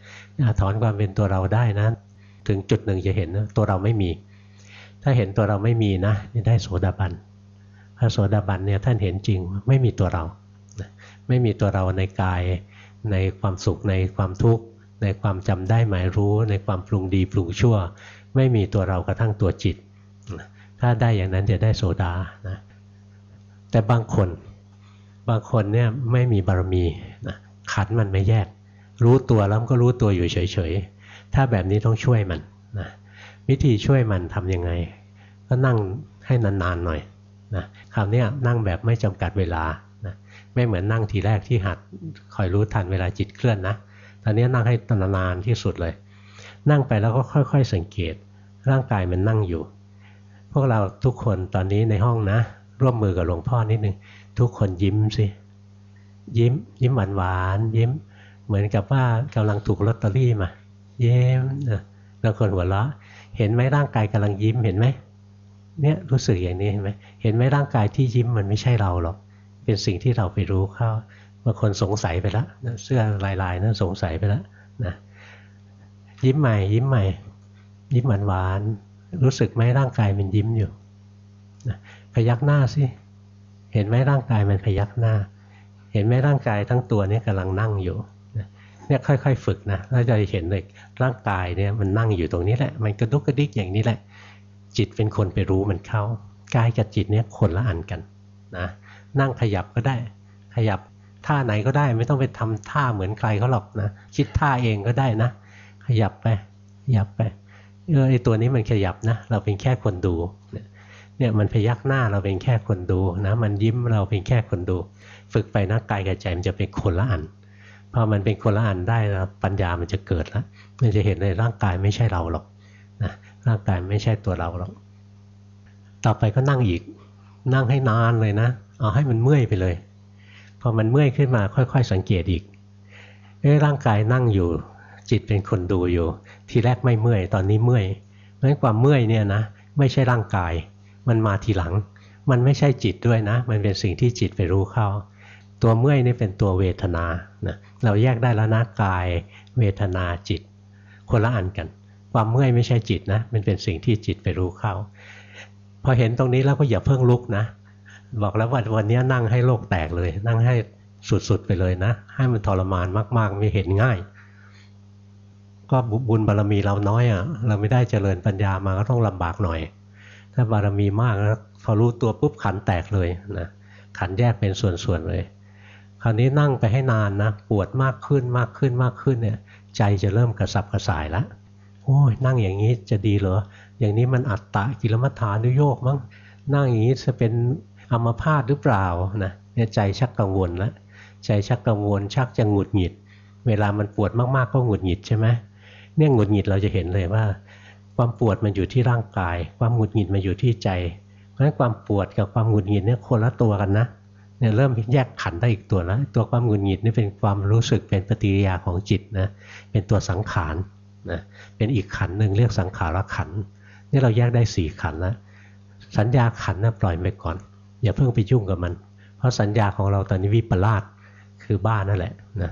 Speaker 1: ถอนความเป็นตัวเราได้นะถึงจุดหนึ่งจะเห็นนะตัวเราไม่มี ถ้าเห็นตัวเราไม่มีนะนี่ได้โสดาบันพระโสดาบันเนี่ยท่านเห็นจริงไม่มีตัวเรา ไม่มีตัวเราในกายในความสุขในความทุกข์ในความจำได้หมายรู้ในความปรุงดีปรุงชั่ว ไม่มีตัวเรากระทั่งตัวจิต ถ้าได้อย่างนั้นจะได้โสดานะแต่บางคนบางคนเนี่ยไม่มีบารมีนะขันมันไม่แยก รู้ตัวแล้วก็รู้ตัวอยู่เฉยๆ ถ้าแบบนี้ต้องช่วยมันนะวิธีช่วยมันทํำยังไง ก็นั่งให้นานๆหน่อยนะคราวนี้นั่งแบบไม่จำกัดเวลานะไม่เหมือนนั่งทีแรกที่หัดคอยรู้ทันเวลาจิตเคลื่อนนะตอนนี้นั่งให้นานๆที่สุดเลย นั่งไปแล้วก็ค่อย ๆ สังเกต ร่างกายมันนั่งอยู่ พวกเราทุกคนตอนนี้ในห้องนะ ร่วมมือกับหลวงพ่อนิดนึงทุกคนยิ้มสิยิ้ม ยิ้มหวานหวานยิ้ม เหมือนกับว่ากำลังถูกลอตเตอรี่มาเย้มบางคนหัวเราะเห็นไหมร่างกายกำลังยิ้มเห็นไหมเนี่ยรู้สึกอย่างนี้เห็นไหมเห็นไหมร่างกายที่ยิ้มมันไม่ใช่เราหรอกเป็นสิ่งที่เราไปรู้เข้าบางคนสงสัยไปแล้วเสื้อลายๆนั้นสงสัยไปแล้วนะ ยิ้มใหม่ ยิ้มใหม่ ยิ้มหวานหวานรู้สึกไหมร่างกายมันยิ้มอยู่พยักหน้าสิเห็นไหมร่างกายมันพยักหน้า เห็นไหมร่างกายทั้งตัวนี้กำลังนั่งอยู่เนี่ยค่อย ๆ ฝึกนะเราจะเห็นเลยร่างกายเนี่ยมันนั่งอยู่ตรงนี้แหละ มันกระดุกกระดิกอย่างนี้แหละ จิตเป็นคนไปรู้มันเข้ากายกับจิตเนี่ยคนละอันกันนะนั่งขยับก็ได้ ขยับทท่าไหนก็ได้ไม่ต้องไปทำท่าเหมือนใครเขาหรอกนะคิดท่าเองก็ได้นะ ขยับไปขยับไปเออไอตัวนี้มันขยับนะ เราเป็นแค่คนดูเนี่ยมันพยักหน้าเราเป็นแค่คนดูนะมันยิ้มเราเป็นแค่คนดู ฝึกไปนะกายกับใจมันจะเป็นคนละอันพอมันเป็นคนละอันได้แล้วปัญญามันจะเกิดแล้วมันจะเห็นในร่างกายไม่ใช่เราหรอกนะร่างกายไม่ใช่ตัวเราหรอกต่อไปก็นั่งอีก นั่งให้นานเลยนะ เอาให้มันเมื่อยไปเลย พอมันเมื่อยขึ้นมาค่อย ๆ สังเกตอีกเอ้ร่างกายนั่งอยู่ จิตเป็นคนดูอยู่ ทีแรกไม่เมื่อย ตอนนี้เมื่อยเพราะฉะนั้นความเมื่อยเนี่ยนะไม่ใช่ร่างกาย มันมาทีหลัง มันไม่ใช่จิตด้วยนะ มันเป็นสิ่งที่จิตไปรู้เข้า ตัวเมื่อยนี่เป็นตัวเวทนานะเราแยกได้แล้วนะกาย เวทนาจิต คนละอันกัน ความเมื่อยไม่ใช่จิตนะ มันเป็นสิ่งที่จิตไปรู้เข้า พอเห็นตรงนี้แล้วก็อย่าเพิ่งลุกนะ บอกแล้วว่าวันนี้นั่งให้โลกแตกเลย นั่งให้สุดๆไปเลยนะ ให้มันทรมานมากๆไม่เห็นง่าย ก็บุญบารรมีเราน้อยอะ่ะ เราไม่ได้เจริญปัญญามาก็ต้องลำบากหน่อย ถ้าบารมีมากแล้วพอรู้ตัวปุ๊บขันแตกเลยนะขันแยกเป็นส่วนๆเลย คราวนี้นั่งไปให้นานนะปวดมากขึ้นมากขึ้นมากขึ้นเนี่ย ใจจะเริ่มกระสับกระส่ายแล้วโอ้ยนั่งอย่างนี้จะดีเหรออย่างนี้มันอัตตะกิลมัฏฐานุโยกมั้งนั่งอย่างนี้จะเป็นอัมพาตหรือเปล่านะเนี่ยใจชักกังวลแล้วใจชักกังวลชักจะหงุดหงิด เวลามันปวดมากๆก็หงุดหงิดใช่ไหม เนี่ยหงุดหงิดเราจะเห็นเลยว่า ความปวดมันอยู่ที่ร่างกาย ความหงุดหงิดมันอยู่ที่ใจ เพราะฉะนั้นความปวดกับความหงุดหงิดเนี่ยคนละตัวกันนะเนี่ยเริ่มแยกขันได้อีกตัวแล้วตัวความหงุดหงิดนี่เป็นความรู้สึกเป็นปฏิกิริยาของจิตนะเป็นตัวสังขารนะเป็นอีกขันหนึ่งเรียกสังขารขันนี่เราแยกได้สี่ขันแล้วสัญญาขันนะปล่อยไปก่อน อย่าเพิ่งไปยุ่งกับมัน เพราะสัญญาของเราตอนนี้วิปลาสคือบ้านั่นแหละนะ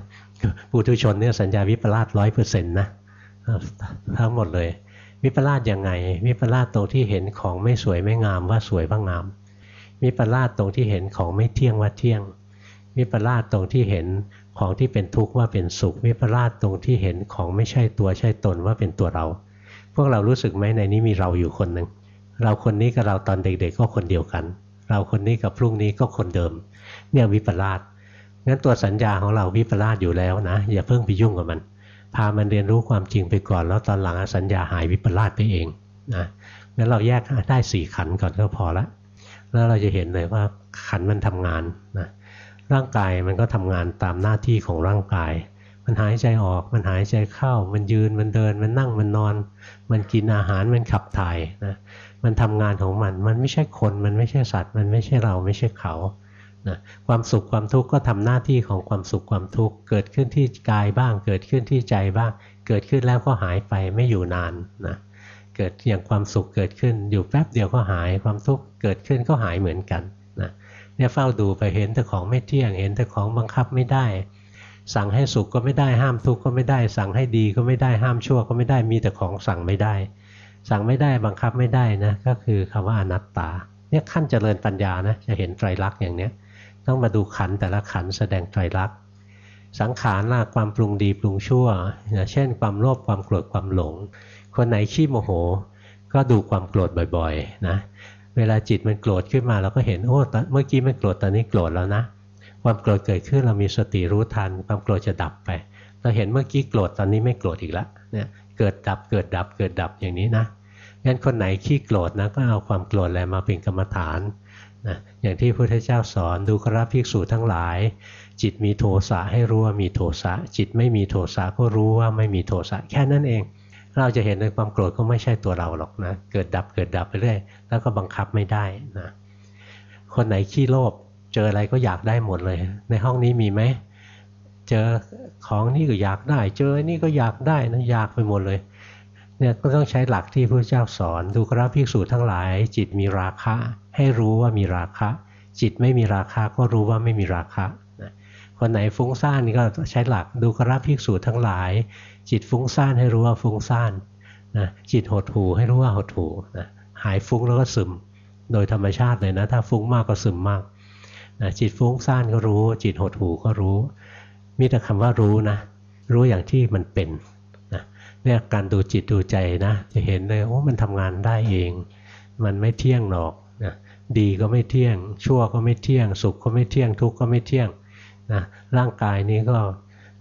Speaker 1: ปุถุชนเนี่ยสัญญาวิปลาสร้อยเปอร์เซ็นต์นะ ทั้งหมดเลย วิปลาสยังไง วิปลาสตรงที่เห็นของไม่สวยไม่งามว่าสวยว่างาม วิปลาสตรงที่เห็นของไม่เที่ยงว่าเที่ยง วิปลาสตรงที่เห็นของที่เป็นทุกข์ว่าเป็นสุข วิปลาสตรงที่เห็นของไม่ใช่ตัวใช่ตนว่าเป็นตัวเรา พวกเรารู้สึกไหมในนี้มีเราอยู่คนหนึ่งเราคนนี้กับเราตอนเด็กๆก็คนเดียวกัน เราคนนี้กับพรุ่งนี้ก็คนเดิม เนี่ยวิปลาสงั้นตัวสัญญาของเราวิปลาสอยู่แล้วนะ อย่าเพิ่งไปยุ่งกับมัน พามันเรียนรู้ความจริงไปก่อน แล้วตอนหลังสัญญาหายวิปลาสไปเองนะงั้นเราแยกได้สี่ขันก่อนก็พอละแล้วเราจะเห็นเลยว่าขันมันทำงานนะร่างกายมันก็ทำงานตามหน้าที่ของร่างกาย มันหายใจออก มันหายใจเข้า มันยืน มันเดิน มันนั่ง มันนอน มันกินอาหาร มันขับถ่ายนะ มันทำงานของมัน มันไม่ใช่คน มันไม่ใช่สัตว์ มันไม่ใช่เรา ไม่ใช่เขา นะความสุขความทุกข์ก็ทำหน้าที่ของความสุขความทุกข์เกิดขึ้นที่กายบ้าง เกิดขึ้นที่ใจบ้าง เกิดขึ้นแล้วก็หายไปไม่อยู่นานนะเกิดอย่างความสุขเกิดขึ้นอยู่แป๊บเดียวก็หาย ความทุกข์เกิดขึ้นก็หายเหมือนกันนะเนี่ยเฝ้าดูไปเห็นแต่ของไม่เที่ยงเห็นแต่ของบังคับไม่ได้ สั่งให้สุขก็ไม่ได้ห้ามทุกข์ก็ไม่ได้ สั่งให้ดีก็ไม่ได้ห้ามชั่วก็ไม่ได้มีแต่ของสั่งไม่ได้ สั่งไม่ได้บังคับไม่ได้นะก็คือคำว่าอนัตตาเนี่ยขั้นเจริญปัญญานะจะเห็นไตรลักษณ์อย่างเนี้ย ต้องมาดูขันแต่ละขันแสดงไตรลักษณ์สังขารล่ะความปรุงดีปรุงชั่วเช่น ความโลภความโกรธความหลง คนไหนขี้โมโห ก็ดูความโกรธบ่อยๆนะเวลาจิตมันโกรธขึ้นมาเราก็เห็นโอ้เมื่อกี้มันโกรธตอนนี้โกรธแล้วนะ ความโกรธเกิดขึ้นเรามีสติรู้ทัน ความโกรธจะดับไป เราเห็นเมื่อกี้โกรธตอนนี้ไม่โกรธอีกแล้วเนี่ยเกิดดับเกิดดับเกิดดับอย่างนี้นะงั้นคนไหนขี้โกรธนะก็เอาความโกรธอะไรมาเป็นกรรมฐาน นะอย่างที่พระพุทธเจ้าสอนดูกราภิกษุทั้งหลาย จิตมีโทสะให้รู้ว่ามีโทสะจิตไม่มีโทสะก็รู้ว่าไม่มีโทสะแค่นั้นเอง เราจะเห็นในความโกรธก็ไม่ใช่ตัวเราหรอกนะเกิดดับเกิดดับไปเรื่อยแล้วก็บังคับไม่ได้นะคนไหนขี้โลภเจออะไรก็อยากได้หมดเลย ในห้องนี้มีไหมเจอของนี่ก็อยากได้ เจอนี่ก็อยากได้นะอยากไปหมดเลยเนี่ยก็ต้องใช้หลักที่พระเจ้าสอนดูกราภิกษุทั้งหลาย จิตมีราคะ ให้รู้ว่ามีราคะ จิตไม่มีราคะก็รู้ว่าไม่มีราคะคนไหนฟุ้งซ่านนี่ก็ใช้หลักดูกราภิกษุทั้งหลาย จิตฟุ้งซ่านให้รู้ว่าฟุ้งซ่านนะจิตหดหูให้รู้ว่าหดหูนะหายฟุ้งแล้วก็ซึม โดยธรรมชาติเลยนะ ถ้าฟุ้งมากก็ซึมมากนะจิตฟุ้งซ่านก็รู้ จิตหดหูก็รู้ มีแต่คำว่ารู้นะ รู้อย่างที่มันเป็นนะเนี่ยการดูจิตดูใจนะ จะเห็นเลยโอ้มันทำงานได้เอง มันไม่เที่ยงหรอก ดีก็ไม่เที่ยง ชั่วก็ไม่เที่ยง สุขก็ไม่เที่ยง ทุกข์ก็ไม่เที่ยงนะร่างกายนี้ก็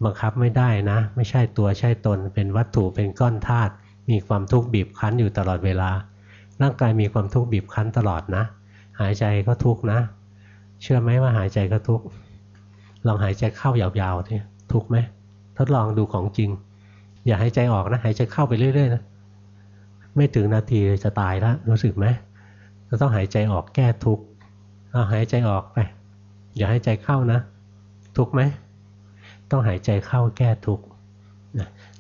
Speaker 1: บังคับไม่ได้นะ ไม่ใช่ตัวใช่ตนเป็นวัตถุเป็นก้อนธาตุมีความทุกข์บีบคั้นอยู่ตลอดเวลา ร่างกายมีความทุกข์บีบคั้นตลอดนะ หายใจก็ทุกข์นะ เชื่อไหมว่าหายใจก็ทุกข์ลองหายใจเข้ายาวๆทีทุกข์ไหมทดลองดูของจริง อย่าหายใจออกนะ หายใจเข้าไปเรื่อยๆนะไม่ถึงนาทีจะตายแล้วรู้สึกไหม เราต้องหายใจออกแก้ทุกข์เอาหายใจออกไป อย่าหายใจเข้านะ ทุกข์ไหม ต้องหายใจเข้าแก้ทุกข์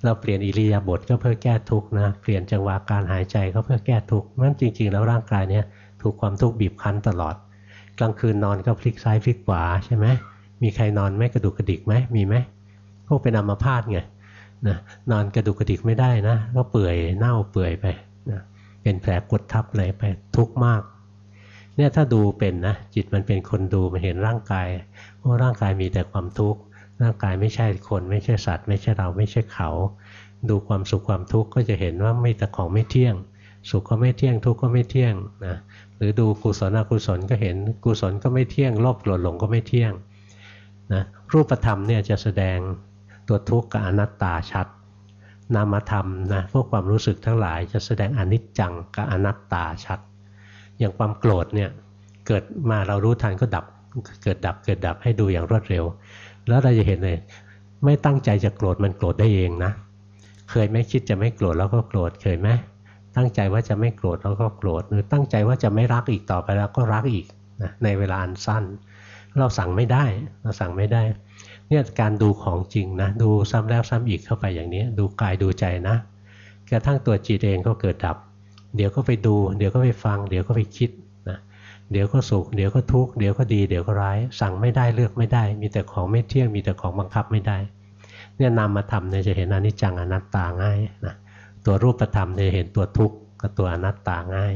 Speaker 1: เราเปลี่ยนอิริยาบถก็เพื่อแก้ทุกข์นะเปลี่ยนจังหวะการหายใจก็เพื่อแก้ทุกข์นั่นจริง ๆ แล้วร่างกายเนี้ยถูกความทุกข์บีบคั้นตลอด กลางคืนนอนก็พลิกซ้ายพลิกขวาใช่ไหมมีใครนอนไม่กระดุกกระดิกไหมมีไหมพวกเป็นอัมพาตไงนะนอนกระดุกกระดิกไม่ได้นะก็เปื่อยเน่าเปื่อยไป เป็นแผลกดทับอะไรไปทุกข์มาก เนี่ยถ้าดูเป็นนะจิตมันเป็นคนดูมันเห็นร่างกายว่าร่างกายมีแต่ความทุกข์ร่างกายไม่ใช่คน ไม่ใช่สัตว์ ไม่ใช่เราไม่ใช่เขา ดูความสุขความทุกข์ก็จะเห็นว่าไม่แต่ของไม่เที่ยง สุขก็ไม่เที่ยงทุกข์ก็ไม่เที่ยงนะหรือดูกุศลอกุศลก็เห็นกุศลก็ไม่เที่ยงโลภโกรธหลงก็ไม่เที่ยงนะรูปธรรมเนี่ยจะแสดงตัวทุกข์กับอนัตตาชัด นามธรรมนะพวกความรู้สึกทั้งหลายจะแสดงอนิจจังกับอนัตตาชัด อย่างความโกรธเนี่ยเกิดมาเรารู้ทันก็ดับเกิดดับเกิดดับให้ดูอย่างรวดเร็ว แล้วเราจะเห็นเลยไม่ตั้งใจจะโกรธมันโกรธได้เองนะ เคยไม่คิดจะไม่โกรธแล้วก็โกรธเคยไหมตั้งใจว่าจะไม่โกรธแล้วก็โกรธหรือตั้งใจว่าจะไม่รักอีกต่อไปแล้วก็รักอีกนะในเวลาอันสั้น เราสั่งไม่ได้เราสั่งไม่ได้ เนี่ยการดูของจริงนะดูซ้ำแล้วซ้ำอีกเข้าไปอย่างนี้ ดูกายดูใจนะกระทั่งตัวจิตเองก็เกิดดับ เดี๋ยวก็ไปดู เดี๋ยวก็ไปฟัง เดี๋ยวก็ไปคิดนะเดี๋ยวก็สุขเดี๋ยวก็ทุกข์เดี๋ยวก็ดีเดี๋ยวก็ร้าย สั่งไม่ได้เลือกไม่ได้ มีแต่ของไม่เที่ยงมีแต่ของบังคับไม่ได้ เนี่ยนำมาทำเนี่ยจะเห็นอนิจจังอนัตตาง่ายนะตัวรูปธรรมเนี่ยเห็นตัวทุกข์กับตัวอนัตตาง่าย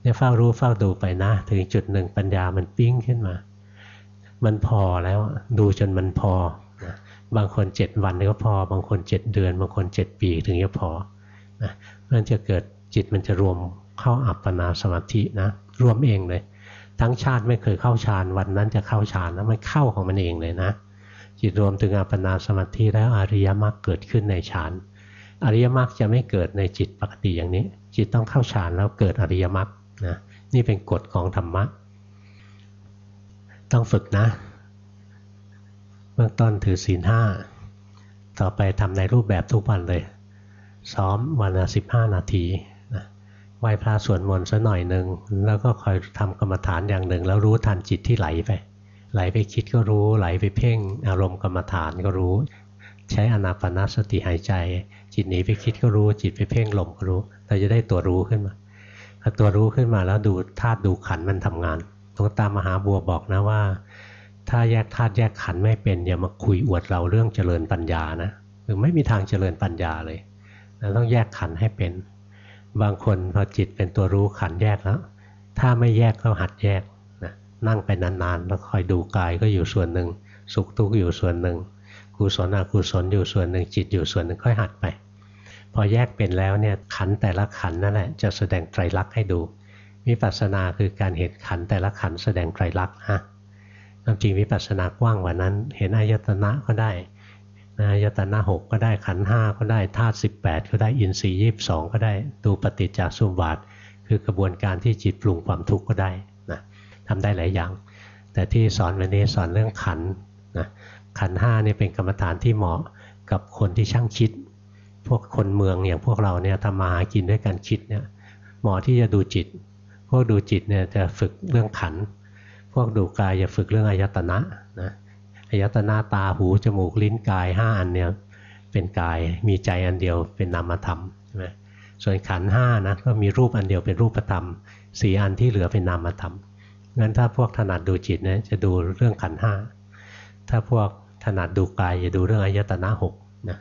Speaker 1: เนี่ยเฝ้ารู้เฝ้าดูไปนะ ถึงจุดหนึ่งปัญญามันปิ้งขึ้นมา มันพอแล้วดูจนมันพอนะบางคนเจ็ดวันก็พอ บางคนเจ็ดเดือน บางคนเจ็ดปีถึงจะพอนะมันจะเกิดจิตมันจะรวมเข้าอัปปนาสมาธินะรวมเองเลย ทั้งชาติไม่เคยเข้าฌานวันนั้นจะเข้าฌานนะมันเข้าของมันเองเลยนะ จิตรวมถึงอัปปนาสมาธิแล้วอริยมรรคเกิดขึ้นในฌานอริยมรรคจะไม่เกิดในจิตปกติอย่างนี้ จิตต้องเข้าฌานแล้วเกิดอริยมรรคนะนี่เป็นกฎของธรรมะ ต้องฝึกนะเบื้องต้นถือศีลห้าต่อไปทำในรูปแบบทุกวันเลย ซ้อมวันละสิบห้านาทีนะไหว้พระสวดมนต์สัหน่อยหนึ่งแล้วก็คอยทำกรรมฐานอย่างหนึ่ง แล้วรู้ทันจิตที่ไหลไป ไหลไปคิดก็รู้ไหลไปเพ่ง อารมณ์กรรมฐานก็รู้ ใช้อนาปนาสติหายใจ จิตหนีไปคิดก็รู้จิตไปเพ่งลมก็รู้ เราจะได้ตัวรู้ขึ้นมาพอตัวรู้ขึ้นมาแล้วดูธาตุดูขันมันทำงาน หลวงตามหาบัวบอกนะว่า ถ้าแยกธาตุแยกขันไม่เป็นอย่ามาคุยอวดเราเรื่องเจริญปัญญานะหรือไม่มีทางเจริญปัญญาเลยเราต้องแยกขันให้เป็น บางคนพอจิตเป็นตัวรู้ขันแยกแล้ว ถ้าไม่แยกก็หัดแยกนะนั่งไปนานๆแล้วคอยดูกายก็อยู่ส่วนหนึ่ง สุขทุกข์อยู่ส่วนหนึ่งกุศลอกุศลอยู่ส่วนหนึ่งจิตอยู่ส่วนหนึ่งค่อยหัดไป พอแยกเป็นแล้วเนี่ยขันแต่ละขันนั่นแหละจะแสดงไตรลักษณ์ให้ดู วิปัสสนาคือการเห็นขันแต่ละขันแสดงไตรลักษณ์ฮะคจริงวิปัสสนากว้างกว่านั้น เห็นอายตนะก็ได้อายตนะหกก็ได้ขันห้าก็ได้ธาตุสิบแปดก็ได้อินทรีย์ยีบสองก็ได้ดูปฏิจจสมุปบาทคือกระบวนการที่จิตปรุงความทุกข์ก็ได้นะทำได้หลายอย่าง แต่ที่สอนวันนี้สอนเรื่องขันนะขันห้านี่เป็นกรรมฐานที่เหมาะกับคนที่ช่างคิด พวกคนเมืองอย่างพวกเราเนี่ยทำมาหากินด้วยการคิดเนี่ยเหมาะที่จะดูจิต พวกดูจิตเนี่ยจะฝึกเรื่องขัน พวกดูกายจะฝึกเรื่องอายตนะนะอายตนะตาหูจมูกลิ้นกายห้าอันเนี่ยเป็นกายมีใจอันเดียวเป็นนามธรรมใช่ไหมส่วนขันห้านะก็มีรูปอันเดียวเป็นรูปธรรมสี่อันที่เหลือเป็นนามธรรมงั้นถ้าพวกถนัดดูจิตเนี่ยจะดูเรื่องขันห้าถ้าพวกถนัดดูกายจะดูเรื่องอายตนะหกนะ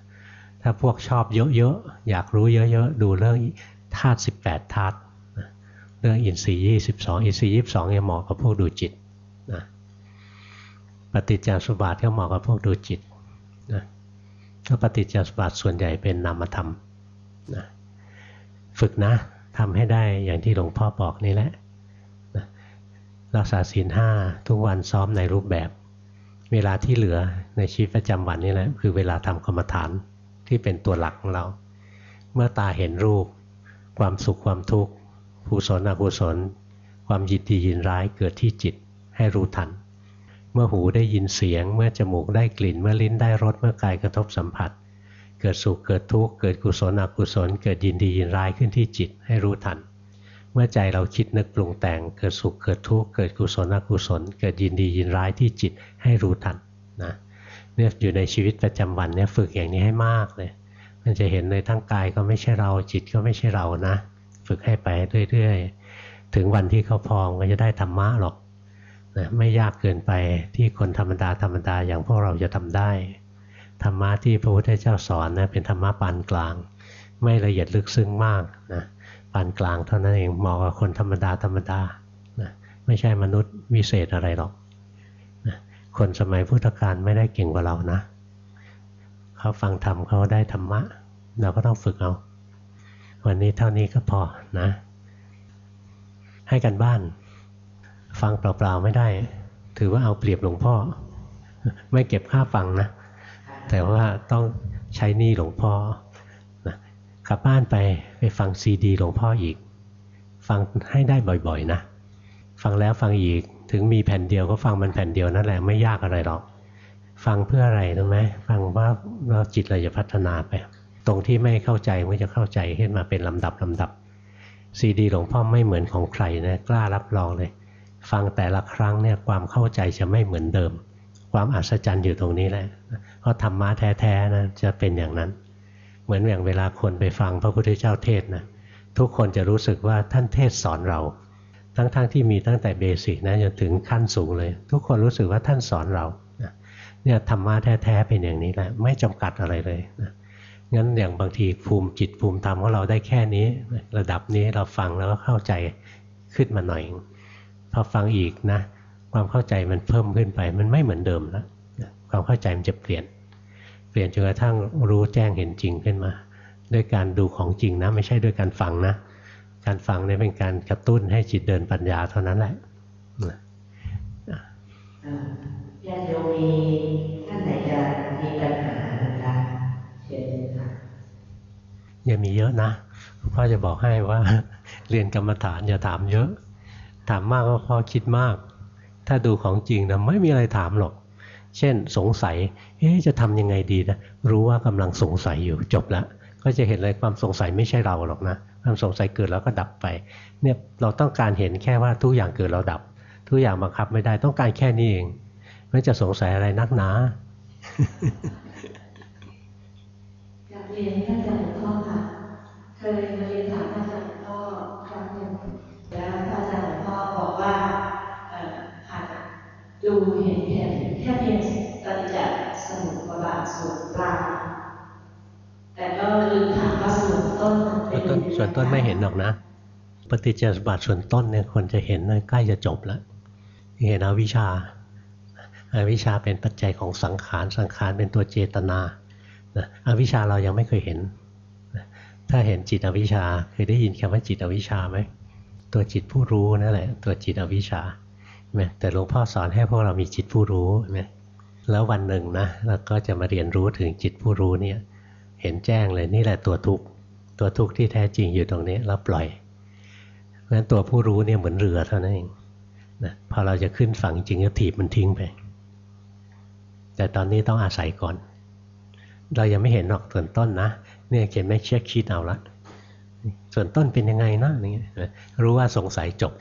Speaker 1: ถ้าพวกชอบเยอะๆอยากรู้เยอะๆดูเรื่องธาตุสิบแปดธาตุ เรื่องอินทรีย์ยี่สิบสองอินทรีย์ยี่สิบสองเนี่ยเหมาะกับพวกดูจิตนะปฏิจจสมบัติก็เหมาะกับพวกดูจิตนะก็ปฏิจจสมบัติส่วนใหญ่เป็นนามธรรมนะฝึกนะทำให้ได้อย่างที่หลวงพ่อบอกนี่แหละนะรักษาศีลห้าทุกวันซ้อมในรูปแบบเเวลาที่เหลือในชีวิตประจำวันนี่แหละคือเวลาทำกรรมฐานที่เป็นตัวหลักของเรา เมื่อตาเห็นรูป ความสุขความทุกข์ กุศลอกุศล ความยินดียินร้ายเกิดที่จิตให้รู้ทัน เมื่อหูได้ยินเสียง เมื่อจมูกได้กลิ่น เมื่อลิ้นได้รส เมื่อกายกระทบสัมผัส เกิดสุขเกิดทุกข์ เกิดกุศลอกุศล เกิดยินดียินร้ายขึ้นที่จิตให้รู้ทัน เมื่อใจเราคิดนึกปรุงแต่ง เกิดสุขเกิดทุกข์ เกิดกุศลอกุศล เกิดยินดียินร้ายที่จิตให้รู้ทันนะเนี่ยอยู่ในชีวิตประจำวันเนี่ยฝึกอย่างนี้ให้มากเลย มันจะเห็นเลยทั้งกายก็ไม่ใช่เราจิตก็ไม่ใช่เรานะ ฝึกให้ไปเรื่อยๆ ถึงวันที่เขาพองก็จะได้ธรรมะหรอกนะไม่ยากเกินไปที่คนธรรมดาธรรมดาอย่างพวกเราจะทำได้ ธรรมะที่พระพุทธเจ้าสอนนะเป็นธรรมะปานกลาง ไม่ละเอียดลึกซึ้งมากนะปานกลางเท่านั้นเองเหมาะกับคนธรรมดาธรรมดานะไม่ใช่มนุษย์วิเศษอะไรหรอกนะคนสมัยพุทธกาลไม่ได้เก่งกว่าเรานะ เขาฟังธรรมเขาได้ธรรมะ เราก็ต้องฝึกเอา วันนี้เท่านี้ก็พอนะ ให้กันบ้าน ฟังเปล่าๆไม่ได้ ถือว่าเอาเปรียบหลวงพ่อ ไม่เก็บค่าฟังนะ แต่ว่าต้องใช้นี้หลวงพ่อนะกลับบ้านไปไปฟังซีดีหลวงพ่ออีก ฟังให้ได้บ่อยๆนะ ฟังแล้วฟังอีกถึงมีแผ่นเดียวก็ฟังมันแผ่นเดียวนั่นแหละไม่ยากอะไรหรอก ฟังเพื่ออะไรรู้ไหมฟังว่าเราจิตเราจะพัฒนาไป ตรงที่ไม่เข้าใจมันจะเข้าใจขึ้นมาเป็นลำดับลำดับซีดีหลวงพ่อไม่เหมือนของใครนะกล้ารับรองเลย ฟังแต่ละครั้งเนี่ยความเข้าใจจะไม่เหมือนเดิม ความอัศจรรย์อยู่ตรงนี้แหละเพราะธรรมะแท้ๆนะจะเป็นอย่างนั้น เหมือนอย่างเวลาคนไปฟังพระพุทธเจ้าเทศนะทุกคนจะรู้สึกว่าท่านเทศสอนเรา ทั้งๆทที่มีตั้งแต่เบสิกนะจนถึงขั้นสูงเลย ทุกคนรู้สึกว่าท่านสอนเราเนี่ยธรรมะแท้ๆเป็นอย่างนี้แหละไม่จำกัดอะไรเลยนะ งั้นอย่างบางทีภูมิจิตภูมิธรรมของเราได้แค่นี้ ระดับนี้เราฟังแล้วก็เข้าใจขึ้นมาหน่อยพอฟังอีกนะ ความเข้าใจมันเพิ่มขึ้นไป มันไม่เหมือนเดิมแล้วความเข้าใจมันจะเปลี่ยน เปลี่ยนจนกระทั่งรู้แจ้งเห็นจริงขึ้นมา ด้วยการดูของจริงนะ ไม่ใช่ด้วยการฟังนะ การฟังเนี่ยเป็นการกระตุ้นให้จิตเดินปัญญาเท่านั้นแหละ
Speaker 2: ญาติโยมมีท่านไหนจะมีปัญหานะคะเชิญค่ะ
Speaker 1: อย่ามีเยอะนะพ่อจะบอกให้ว่าเรียนกรรมฐานอย่าถามเยอะ ถามมากก็พ่อคิดมาก ถ้าดูของจริงนะไม่มีอะไรถามหรอก เช่นสงสัยเอ๊จะทำยังไงดีนะรู้ว่ากำลังสงสัยอยู่จบล้วก็จะเห็นเลยความสงสัยไม่ใช่เราหรอกนะความสงสัยเกิดแล้วก็ดับไปเนี่ยเราต้องการเห็นแค่ว่าทุกอย่างเกิดแล้วดับ ทุกอย่างบังคับไม่ได้ต้องการแค่นี้เองไม่จะสงสัยอะไรนักหนา
Speaker 2: อยากเรียนอาจารย์ เคยมาเรียนถามอาจารย์พ่อครั้งหนึ่งแล้วอาจารย์พ่อบอกว่าหากดูเห็นเห็นแค่เพียงปฏิจจสมุปบาทส่วนกลางแต่ก็ลืมถามว่าส่วนต้น
Speaker 1: เป็นส่วนต้นไม่เห็นหรอกนะ ปฏิจจสมุปบาทส่วนต้นเนี่ยคนจะเห็นใกล้จะจบแล้วเห็นอวิชชาอาวิชชาเป็นปัจจัยของสังขาร สังขารเป็นตัวเจตนาอวิชชาเรายังไม่เคยเห็น ถ้าเห็นจิตอวิชชาเคยได้ยินคำว่าจิตอวิชชาไหมตัวจิตผู้รู้นั่นแหละ ตัวจิตอวิชชาแต่หลวงพ่อสอนให้พวกเรามีจิตผู้รู้ไหมแล้ววันหนึ่งนะเราก็จะมาเรียนรู้ถึงจิตผู้รู้เนี่ย เห็นแจ้งเลยนี่แหละตัวทุกข์ตัวทุกข์ที่แท้จริงอยู่ตรงนี้แล้วปล่อยเพราะฉะนั้นตัวผู้รู้เนี่ยเหมือนเรือเท่านั้นเองนะพอเราจะขึ้นฝั่งจริงก็ถีบมันทิ้งไป แต่ตอนนี้ต้องอาศัยก่อน เรายังไม่เห็นหรอกส่วนต้นนะ เนี่ยเขียนไม่เช็คคิดเอาละส่วนต้นเป็นยังไงนะนี่รู้ว่าสงสัยจบ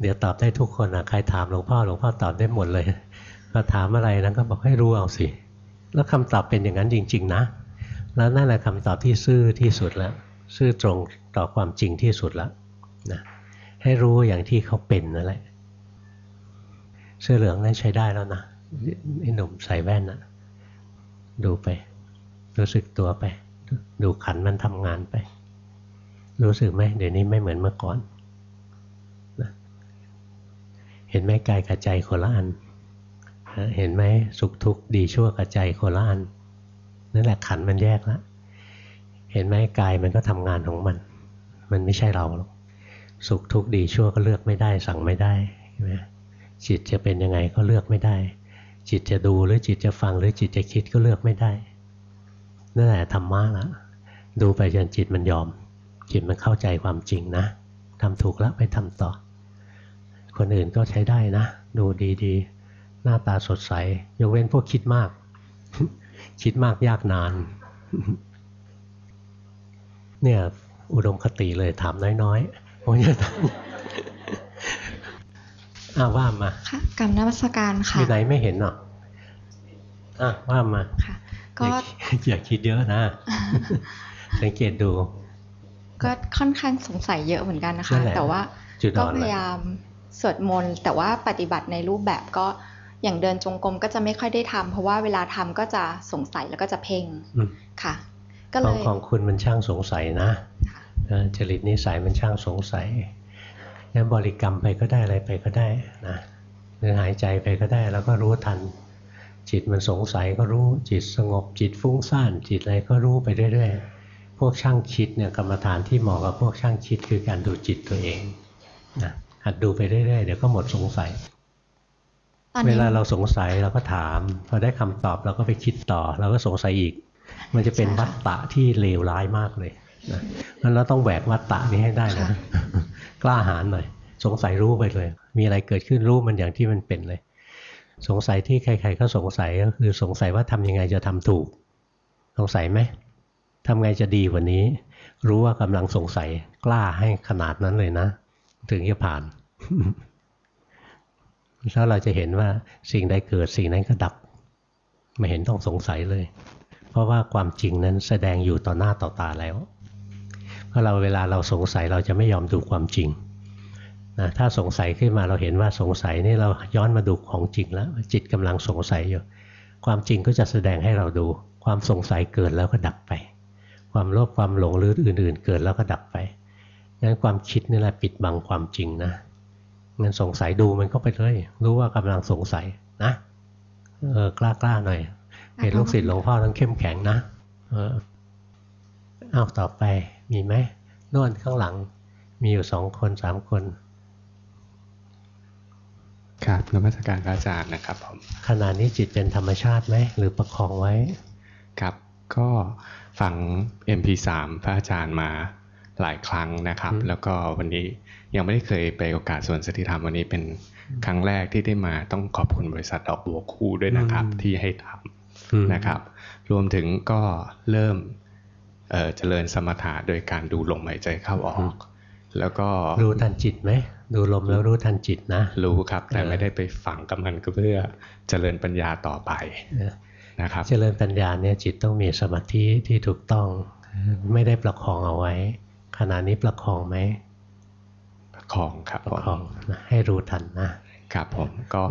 Speaker 1: เดี๋ยวตอบได้ทุกคนนะใครถามหลวงพ่อหลวงพ่อตอบได้หมดเลยก็ถามอะไรนั้นก็บอกให้รู้เอาสิ แล้วคำตอบเป็นอย่างนั้นจริง ๆ นะ แล้วนั่นแหละคำตอบที่ซื่อที่สุดแล้ว ซื่อตรงต่อความจริงที่สุดแล้วนะให้รู้อย่างที่เขาเป็นนั่นแหละเสื้อเหลืองนั้นใช้ได้แล้วนะไอ้หนุ่มใส่แว่นอะดูไป รู้สึกตัวไป ดูขันมันทำงานไป รู้สึกไหมเดี๋ยวนี้ไม่เหมือนเมื่อก่อนนะเห็นไหมกายกับใจคนละอัน เห็นไหมสุขทุกข์ดีชั่วกับใจคนละอันนั่นแหละขันมันแยกแล้วเห็นไหมกายมันก็ทำงานของมัน มันไม่ใช่เราหรอกสุขทุกข์ดีชั่วก็เลือกไม่ได้ สั่งไม่ได้ใช่ไหมจิตจะเป็นยังไงก็เลือกไม่ได้ จิตจะดูหรือจิตจะฟังหรือจิตจะคิดก็เลือกไม่ได้ นั่นแหละธรรมะละดูไปจนจิตมันยอม จิตมันเข้าใจความจริงนะทำถูกแล้วไปทำต่อ คนอื่นก็ใช้ได้นะ ดูดีๆ หน้าตาสดใส ยกเว้นพวกคิดมาก คิดมากยากนาน เนี่ย อุดมคติเลยถามน้อยๆผมจะถามอ้าวว่ามา
Speaker 3: ค่ะกรรมนมัสการ
Speaker 1: อ
Speaker 3: ค่ะ
Speaker 1: ยู่ไหนไม่เห็นหรออะว่ามา
Speaker 3: ค่ะ
Speaker 1: อ
Speaker 3: ก็
Speaker 1: ย่าอย่าคิดเยอะนะ สังเกตดู
Speaker 3: ก็ค่อนข้างสงสัยเยอะเหมือนกันนะ
Speaker 1: นั่
Speaker 3: คะ
Speaker 1: นแหละ
Speaker 3: แต่ว่า
Speaker 1: จุด
Speaker 3: ก็
Speaker 1: อ่อน
Speaker 3: พ
Speaker 1: เลย
Speaker 3: ยายามสวดมนต์แต่ว่าปฏิบัติในรูปแบบก็อย่างเดินจงกรมก็จะไม่ค่อยได้ทำเพราะว่าเวลาทำก็จะสงสัยแล้วก็จะเพ่ง
Speaker 1: อืม
Speaker 3: ค่ะ ก็
Speaker 1: ข
Speaker 3: เล
Speaker 1: อง
Speaker 3: ย
Speaker 1: ของคุณมันช่างสงสัยนะ
Speaker 3: ค่ะ
Speaker 1: เออจริตนิสัยมันช่างสงสัยงั้นบริกรรมไปก็ได้อะไรไปก็ได้นะหรือหายใจไปก็ได้แล้วก็รู้ทัน จิตมันสงสัยก็รู้จิตสงบจิตฟุ้งซ่านจิตอะไรก็รู้ไปเรื่อยๆ พวกช่างคิดเนี่ยกรรมฐานที่เหมาะกับพวกช่างคิดคือการดูจิตตัวเองนะหัดดูไปเรื่อยๆเดี๋ยวก็หมดสงสัย
Speaker 3: ตอน
Speaker 1: เว
Speaker 3: นี้
Speaker 1: ลาเราสงสัยเราก็ถาม พอได้คำตอบเราก็ไปคิดต่อเราก็สงสัยอีก มันจะเป็นวัฏฏะที่เลวร้ายมากเลยนะงั้นเราต้องแหวกวัฏฏะนี้ให้ได้นะกล้าหาญหน่อย สงสัยรู้ไปเลย มีอะไรเกิดขึ้นรู้มันอย่างที่มันเป็นเลย สงสัยที่ใครๆก็สงสัยก็คือสงสัยว่าทำยังไงจะทำถูก สงสัยไหมทำไงจะดีกว่านี้ รู้ว่ากำลังสงสัยกล้าให้ขนาดนั้นเลยนะ ถึงจะผ่านแล้วเราจะเห็นว่าสิ่งใดเกิดสิ่งนั้นก็ดับ ไม่เห็นต้องสงสัยเลย เพราะว่าความจริงนั้นแสดงอยู่ต่อหน้าต่อตาแล้ว เพราะเราเวลาเราสงสัยเราจะไม่ยอมดูความจริง นะถ้าสงสัยขึ้นมาเราเห็นว่าสงสัยนี่เราย้อนมาดูของจริงแล้ว จิตกำลังสงสัยอยู่ ความจริงก็จะแสดงให้เราดู ความสงสัยเกิดแล้วก็ดับไป ความโลภความหลงหรืออื่น ๆ เกิดแล้วก็ดับไปงั้นความคิดนี่แหละปิดบังความจริงนะงั้นสงสัยดูมันก็ไปเลย รู้ว่ากำลังสงสัยนะเออกล้ากล้าหน่อยเห็นลูกศิษย์หลวงพ่อต้องเข้มแข็งนะเออเอาต่อไปมีไหมนวดข้างหลังมีอยู่สองคนสามคน
Speaker 4: ครับนมัสการพระอาจารย์นะครับผม
Speaker 1: ขณะนี้จิตเป็นธรรมชาติไหมหรือประคองไว้
Speaker 4: ครับ ก็ฟัง MP3 พระอาจารย์มาหลายครั้งนะครับ
Speaker 1: อืม
Speaker 4: แล้วก็วันนี้ยังไม่ได้เคยไปโอกาสส่วนสติธรรมวันนี้เป็นครั้งแรกที่ได้มาต้องขอบคุณบริษัทดอกบัวคู่ด้วยนะครับ ที่ให้ท
Speaker 1: อืมำ
Speaker 4: นะครับ รวมถึงก็เริ่มเอ่อเจริญสมถะโดยการดูลมหายใจเข้าออก แล้วก็
Speaker 1: รู้ทันจิตไหม ดูลมแล้วรู้ทันจิตนะ
Speaker 4: รู้ครับ แต่
Speaker 1: เออ
Speaker 4: ไม่ได้ไปฝังกับมันก็เพื่อเจริญปัญญาต่อไป
Speaker 1: เออ
Speaker 4: นะครับ
Speaker 1: เจริญปัญญาเนี่ยจิตต้องมีสมาธิที่ถูกต้องไม่ได้ประคองเอาไว้ ขณะนี้ประคองไหม
Speaker 4: ประคองครับ
Speaker 1: ประ
Speaker 4: ผม
Speaker 1: คองนะให้รู้ทันนะ
Speaker 4: ครับผมก็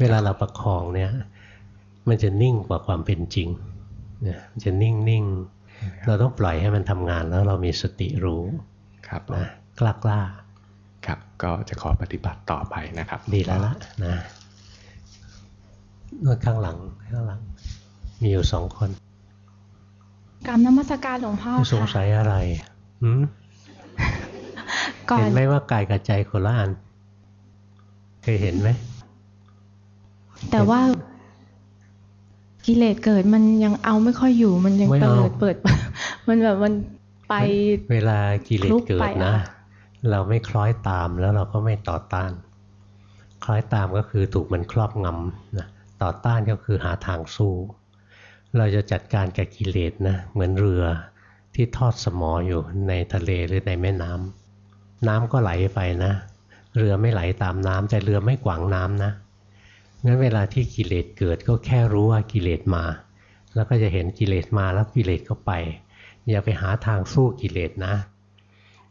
Speaker 1: เวลาเราประคองเนี่ย มันจะนิ่งกว่าความเป็นจริงเนี่ยมันจะนิ่งนิ่งๆเราต้องปล่อยให้มันทำงานแล้วเรามีสติรู้
Speaker 4: ครับผม
Speaker 1: นะกล้ากล้า
Speaker 4: ครับ ก็จะขอปฏิบัติต่อไปนะครับ
Speaker 1: ดีแล้วละนะนวดข้างหลังข้างหลัง มีอยู่สองคน
Speaker 5: กรรมนมัสการหลวงพ่อ
Speaker 1: สงสั
Speaker 5: ค่ะ
Speaker 1: ยอะไรหืม
Speaker 5: ก่อ
Speaker 1: เห็
Speaker 5: น
Speaker 1: นไหมว่ากายกับใจคนละอันเคยเห็นไหม
Speaker 5: แต่ว่ากิเลสเกิดมันยังเอาไม่ค่อยอยู่มันยัง
Speaker 1: ไม่
Speaker 5: เปิ
Speaker 1: เอา
Speaker 5: ดเปิด มันแบบมันไป
Speaker 1: เวลากิเล
Speaker 5: คลุ
Speaker 1: ส
Speaker 5: ก
Speaker 1: เกิ
Speaker 5: ไป
Speaker 1: ดนะ
Speaker 5: อะ
Speaker 1: เราไม่คล้อยตามแล้วเราก็ไม่ต่อต้าน คล้อยตามก็คือถูกมันครอบงำนะต่อต้านก็คือหาทางสู้ เราจะจัดการกับกิเลสนะเหมือนเรือที่ทอดสมออยู่ในทะเลหรือในแม่น้ำน้ำก็ไหลไปนะ เรือไม่ไหลตามน้ำแต่เรือไม่ขวางน้ำนะงั้นเวลาที่กิเลสเกิดก็แค่รู้ว่ากิเลสมา แล้วก็จะเห็นกิเลสมาแล้วกิเลสก็ไป อย่าไปหาทางสู้กิเลสนะ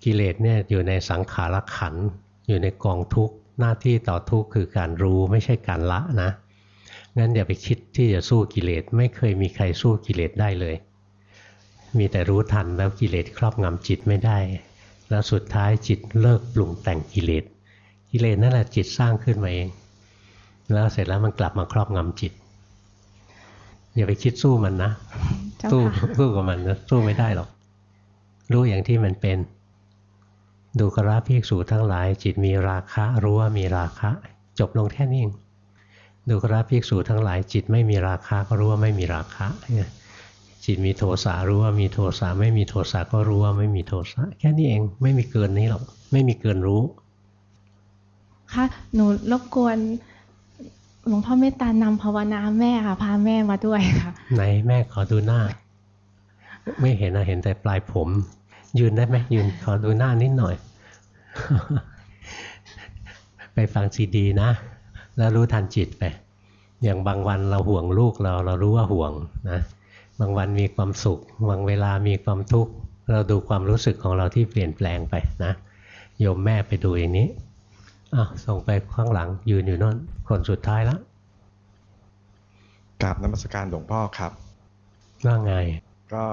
Speaker 1: กิเลสเนี่ยอยู่ในสังขารขันธ์อยู่ในกองทุกข์หน้าที่ต่อทุกข์คือการรู้ไม่ใช่การละนะงั้นอย่าไปคิดที่จะสู้กิเลสไม่เคยมีใครสู้กิเลสได้เลย มีแต่รู้ทันแล้วกิเลสครอบงำจิตไม่ได้ แล้วสุดท้ายจิตเลิกปรุงแต่งกิเลสกิเลสนั่นแหละจิตสร้างขึ้นมาเอง แล้วเสร็จแล้วมันกลับมาครอบงำจิต อย่าไปคิดสู้มันนะ
Speaker 5: เจ้า
Speaker 1: สู้
Speaker 5: ค่ะ
Speaker 1: สู้กับมันนะสู้ไม่ได้หรอก รู้อย่างที่มันเป็น ดูกราภิกษุทั้งหลาย จิตมีราคะรู้ว่ามีราคะ จบลงแค่นี้เองดูกราภิกษุทั้งหลาย จิตไม่มีราคะก็รู้ว่าไม่มีราคะเนี่ยจิตมีโทสะรู้ว่ามีโทสะไม่มีโทสะก็รู้ว่าไม่มีโทสะแค่นี้เองไม่มีเกินนี้หรอกไม่มีเกินรู้
Speaker 5: ค่ะหนูรบกวนหลวงพ่อเมตตานำภาวนาแม่ค่ะ พาแม่มาด้วยค่ะ
Speaker 1: ไหนแม่ขอดูหน้า ไม่เห็นนะเห็นแต่ปลายผม ยืนได้ไหมยืนขอดูหน้านิดหน่อย ไปฟังซีดีนะ แล้วรู้ทันจิตไป อย่างบางวันเราห่วงลูกเราเรารู้ว่าห่วงนะ บางวันมีความสุข บางเวลามีความทุกข์เราดูความรู้สึกของเราที่เปลี่ยนแปลงไปนะโยมแม่ไปดูอย่างนี้อะส่งไปข้างหลังยืนอยู่นั่นคนสุดท้ายแล้ว
Speaker 6: กราบนมัสการหลวงพ่อครับ
Speaker 1: ว่าไง
Speaker 6: ก็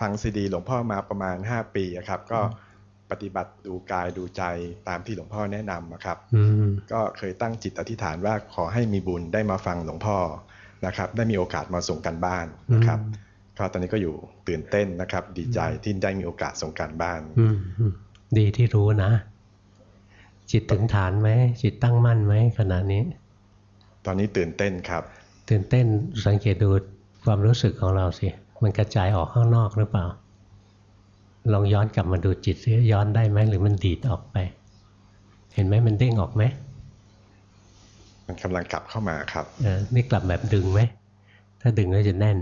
Speaker 6: ฟังซีดีหลวงพ่อมาประมาณ 5 ปีอะครับ ก็ปฏิบัติดูกายดูใจตามที่หลวงพ่อแนะนำอะครับ
Speaker 1: อืม
Speaker 6: ก็เคยตั้งจิตอธิษฐานว่าขอให้มีบุญได้มาฟังหลวงพ่อนะครับ ได้มีโอกาสมาส่งกันบ้านนะครับก็ตอนนี้ก็อยู่ตื่นเต้นนะครับ ดีใจที่ได้มีโอกาสส่งกันบ้าน
Speaker 1: อืมอืมดีที่รู้นะ จิตถึงฐานไหมจิตตั้งมั่นไหมขณะนี้
Speaker 6: ตอนนี้ตื่นเต้นครับ
Speaker 1: ตื่นเต้นสังเกตดูความรู้สึกของเราสิ มันกระจายออกข้างนอกหรือเปล่า ลองย้อนกลับมาดูจิตซิย้อนได้ไหมหรือมันดีดออกไป เห็นไหมมันเด้งออกไหม
Speaker 6: มันกำลังกลับเข้ามาครับ
Speaker 1: เออนี่กลับแบบดึงไหมถ้าดึงแล้วจะแน่น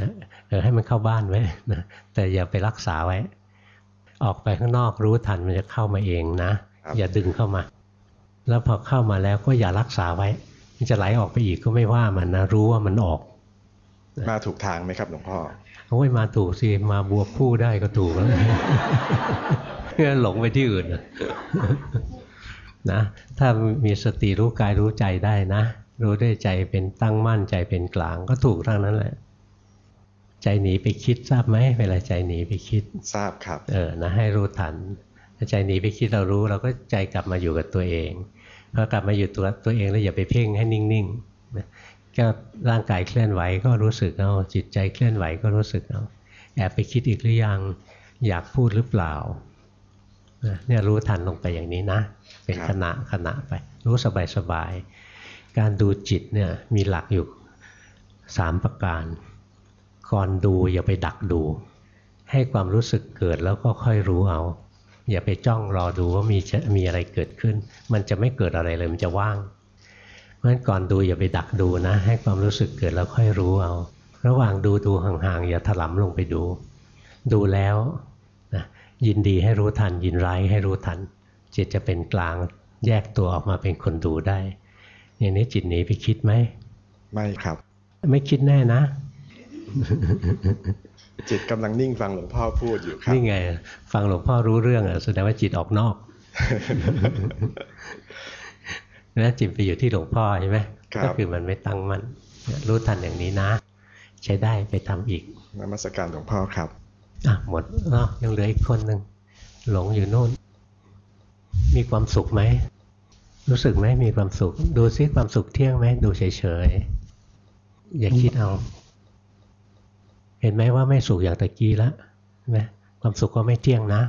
Speaker 1: นะเออให้มันเข้าบ้านไว้นะแต่อย่าไปรักษาไว้ ออกไปข้างนอกรู้ทันมันจะเข้ามาเองนะ
Speaker 6: ครับ
Speaker 1: อย่าดึงเข้ามา แล้วพอเข้ามาแล้วก็อย่ารักษาไว้ มันจะไหลออกไปอีกก็ไม่ว่ามันนะ รู้ว่ามันออก
Speaker 6: มาถูกทางไหมครับหลวงพ่อ
Speaker 1: โอ้ยมาถูกสิมาบวกคู่ได้ก็ถูกแล้วเพื่อหลงไปที่อื่นน่ะนะถ้ามีสติรู้กายรู้ใจได้นะ รู้ได้ใจเป็นตั้งมั่นใจเป็นกลางก็ถูกทั้งนั้นแหละ ใจหนีไปคิดทราบไหมเวลาใจหนีไปคิด
Speaker 6: ทราบครับ
Speaker 1: เออนะให้รู้ทันถ้าใจหนีไปคิดเรารู้ เราก็ใจกลับมาอยู่กับตัวเองพอกลับมาอยู่ตัวตัวเองแล้วอย่าไปเพ่งให้นิ่งๆนะ ก็ร่างกายเคลื่อนไหวก็รู้สึกเอาจิตใจเคลื่อนไหวก็รู้สึกเอาแอบไปคิดอีกหรือยังอยากพูดหรือเปล่านะเนี่ยรู้ทันลงไปอย่างนี้นะ เป็น
Speaker 6: ครับ
Speaker 1: ขณะขณะไป รู้สบายสบายๆการดูจิตเนี่ยมีหลักอยู่สามประการ ก่อนดูอย่าไปดักดู ให้ความรู้สึกเกิดแล้วก็ค่อยรู้เอา อย่าไปจ้องรอดูว่ามีจะมีอะไรเกิดขึ้น มันจะไม่เกิดอะไรเลยมันจะว่างเพ ราะฉะนั้นก่อนดูอย่าไปดักดูนะ ให้ความรู้สึกเกิดแล้วค่อยรู้เอา ระหว่างดูดูห่างๆอย่าถลำลงไปดู ดูแล้วนะยินดีให้รู้ทัน ยินร้ายให้รู้ทัน จิตจะเป็นกลางแยกตัวออกมาเป็นคนดูได้ อย่างนี้จิตหนีไปคิดไหม
Speaker 6: ไม่ครับ
Speaker 1: ไม่คิดแน่นะ
Speaker 6: จิตกำลังนิ่งฟังหลวงพ่อพูดอยู่ครับ
Speaker 1: นี่ไง ฟังหลวงพ่อรู้เรื่องอะแสดงว่าจิตออกนอก นะจิตไปอยู่ที่หลวงพ่อใช่ไหม
Speaker 6: ครับ
Speaker 1: ก็คือมันไม่ตั้งมั่นเนี่ยรู้ทันอย่างนี้นะ ใช้ได้ไปทำอีก
Speaker 6: นมัสการหลวงพ่อครับ
Speaker 1: อะหมดอ้าวยังเหลืออีกคนหนึ่งหลงอยู่โน่น มีความสุขไหมรู้สึกไหมมีความสุข ดูซิความสุขเที่ยงไหมดูเฉยๆอย่าคิดเอา เห็นไหมว่าไม่สุขอย่างตะกี้แล้วเห็นไหมความสุขก็ไม่เที่ยงนะ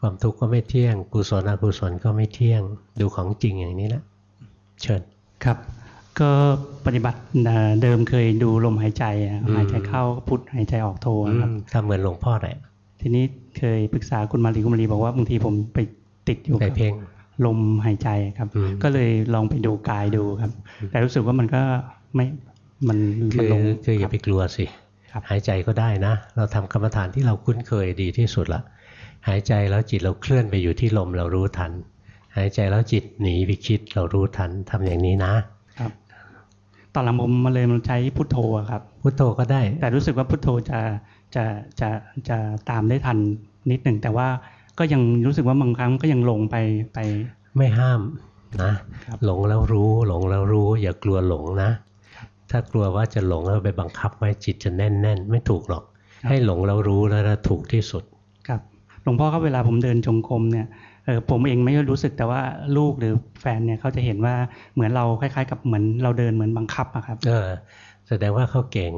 Speaker 1: ความทุกข์ก็ไม่เที่ยง กุศลอกุศลก็ไม่เที่ยง ดูของจริงอย่างนี้แหละ เชิญ
Speaker 7: ครับก็ปฏิบัติเอ่อเดิมเคยดูลมหายใจอะ
Speaker 1: อืม
Speaker 7: หายใจเข้าพุทหายใจออกโทครับ
Speaker 1: อืมทำเหมือนหลวงพ่อแหละ
Speaker 7: ทีนี้เคยปรึกษาคุณมารีคุณมารีบอกว่าบางทีผมไปติดอยู่
Speaker 1: ไป
Speaker 7: กับ
Speaker 1: เพ่ง
Speaker 7: ลมหายใจครับ
Speaker 1: อืม
Speaker 7: ก็เลยลองไปดูกายดูครับ แต่รู้สึกว่ามันก็ไม่มัน
Speaker 1: คื
Speaker 7: มัน
Speaker 1: อ
Speaker 7: ลง
Speaker 1: คืออย่า
Speaker 7: รับ
Speaker 1: ไปกลัวสิ
Speaker 7: ครับ
Speaker 1: หายใจก็ได้นะ เราทำกรรมฐานที่เราคุ้นเคยดีที่สุดละหายใจแล้วจิตเราเคลื่อนไปอยู่ที่ลมเรารู้ทัน หายใจแล้วจิตหนีไปคิดเรารู้ทันทำอย่างนี้นะ
Speaker 7: ครับตอนหลังผมมาเลยมันใช้พุทโธอะครับ
Speaker 1: พุทโธก็ได้
Speaker 7: แต่รู้สึกว่าพุทโธจะจะจะจะตามได้ทันนิดหนึ่งแต่ว่าก็ยังรู้สึกว่าบางครั้งก็ยังลงไปไป
Speaker 1: ไม่ห้ามนะ
Speaker 7: ครับ
Speaker 1: หลงแล้วรู้หลงแล้วรู้ อย่ากลัวหลงนะ ถ้ากลัวว่าจะหลงแล้วไปบังคับไว้จิตจะแน่นแน่นๆไม่ถูกหรอก ให้หลงแล้วรู้แล้วนะถูกที่สุด
Speaker 7: ครับ หลวงพ่อครับเวลาผมเดินจงกรมเนี่ยเออผมเองไม่รู้สึกแต่ว่าลูกหรือแฟนเนี่ยเขาจะเห็นว่าเหมือนเราคล้ายๆ กับเหมือนเราเดินเหมือนบังคับอะครับ
Speaker 1: เออแสดงว่าเขาเก่ง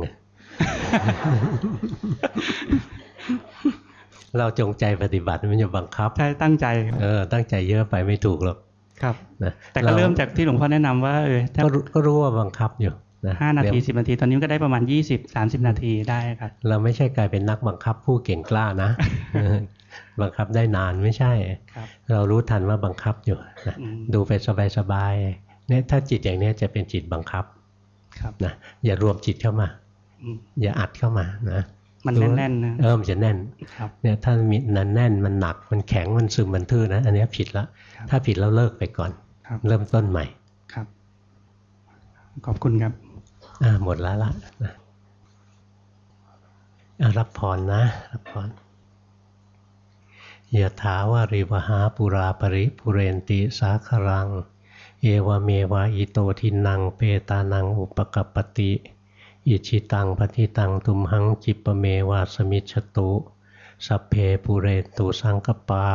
Speaker 1: เราจงใจปฏิบัติมันจะบังคับ
Speaker 7: ใช่ตั้งใจครับ
Speaker 1: เออตั้งใจเยอะไปไม่ถูกหรอก
Speaker 7: ครับ
Speaker 1: นะ
Speaker 7: แต่ก็เริ่มจากที่หลวงพ่อแนะนำว่าเออถ้า
Speaker 1: ก็รู้ก็รู้ว่าบังคับอยู่นะ
Speaker 7: ห้านาที
Speaker 1: เดี๋ยว
Speaker 7: สิบนาที ตอนนี้ก็ได้ประมาณยี่สิบสามสิบนาทีได้ครับ
Speaker 1: เราไม่ใช่กลายเป็นนักบังคับผู้เก่งกล้านะ บังคับได้นานไม่ใช่
Speaker 7: ครับ
Speaker 1: เรารู้ทันว่าบังคับอยู่นะ
Speaker 7: อืม
Speaker 1: ดูไปสบายๆเนี่ยถ้าจิตอย่างเนี้ยจะเป็นจิตบังคับ
Speaker 7: ครับ
Speaker 1: นะอย่ารวมจิตเข้ามา
Speaker 7: อืม
Speaker 1: อย่าอัดเข้ามานะ
Speaker 7: มันแน่นๆนะ
Speaker 1: เออมันจะแน่น
Speaker 7: ครับ
Speaker 1: เนี่ยถ้ามีนันแน่นมันหนักมันแข็งมันซึมมันทื่อนะอันเนี้ยผิดละ
Speaker 7: ครับ
Speaker 1: ถ้าผิดแล้วเลิกไปก่อน
Speaker 7: ครับ
Speaker 1: เริ่มต้นใหม่
Speaker 7: ครับ ขอบคุณครับ
Speaker 1: อ่าหมดแล้วละนะอะรับพรนะ รับพร ยะถาวาริวหาปุราปริปุเรนติสาครัง เอวเมวะอิโตทินังเปเปตานังอุปะกัปปะติ อิจฉิตังปัตถิตังตุมหัง ขิปปะเมวะ สะมิชฌะตุสัพเพปูเรนตุสังกัปปา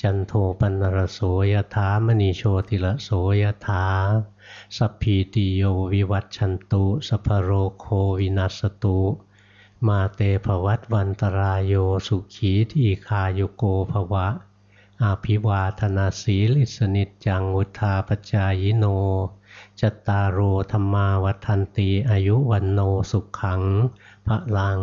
Speaker 1: จันโทปัณณะระโส ยะถา มะณิ โชติระโส ยะถาสัพพีติโยวิวัชชันตุสัพพะโรโควินัสสะตุ มาเต ภะวัต๎วันตะราโยสุขีทีฆายุโก ภะวะ อะภิวาทะนะสีลิสสะ นิจจังวุฑฒาปะจายิโน จตารโอธรรมาวัฏันตีอายุวันโนสุขังพระลัง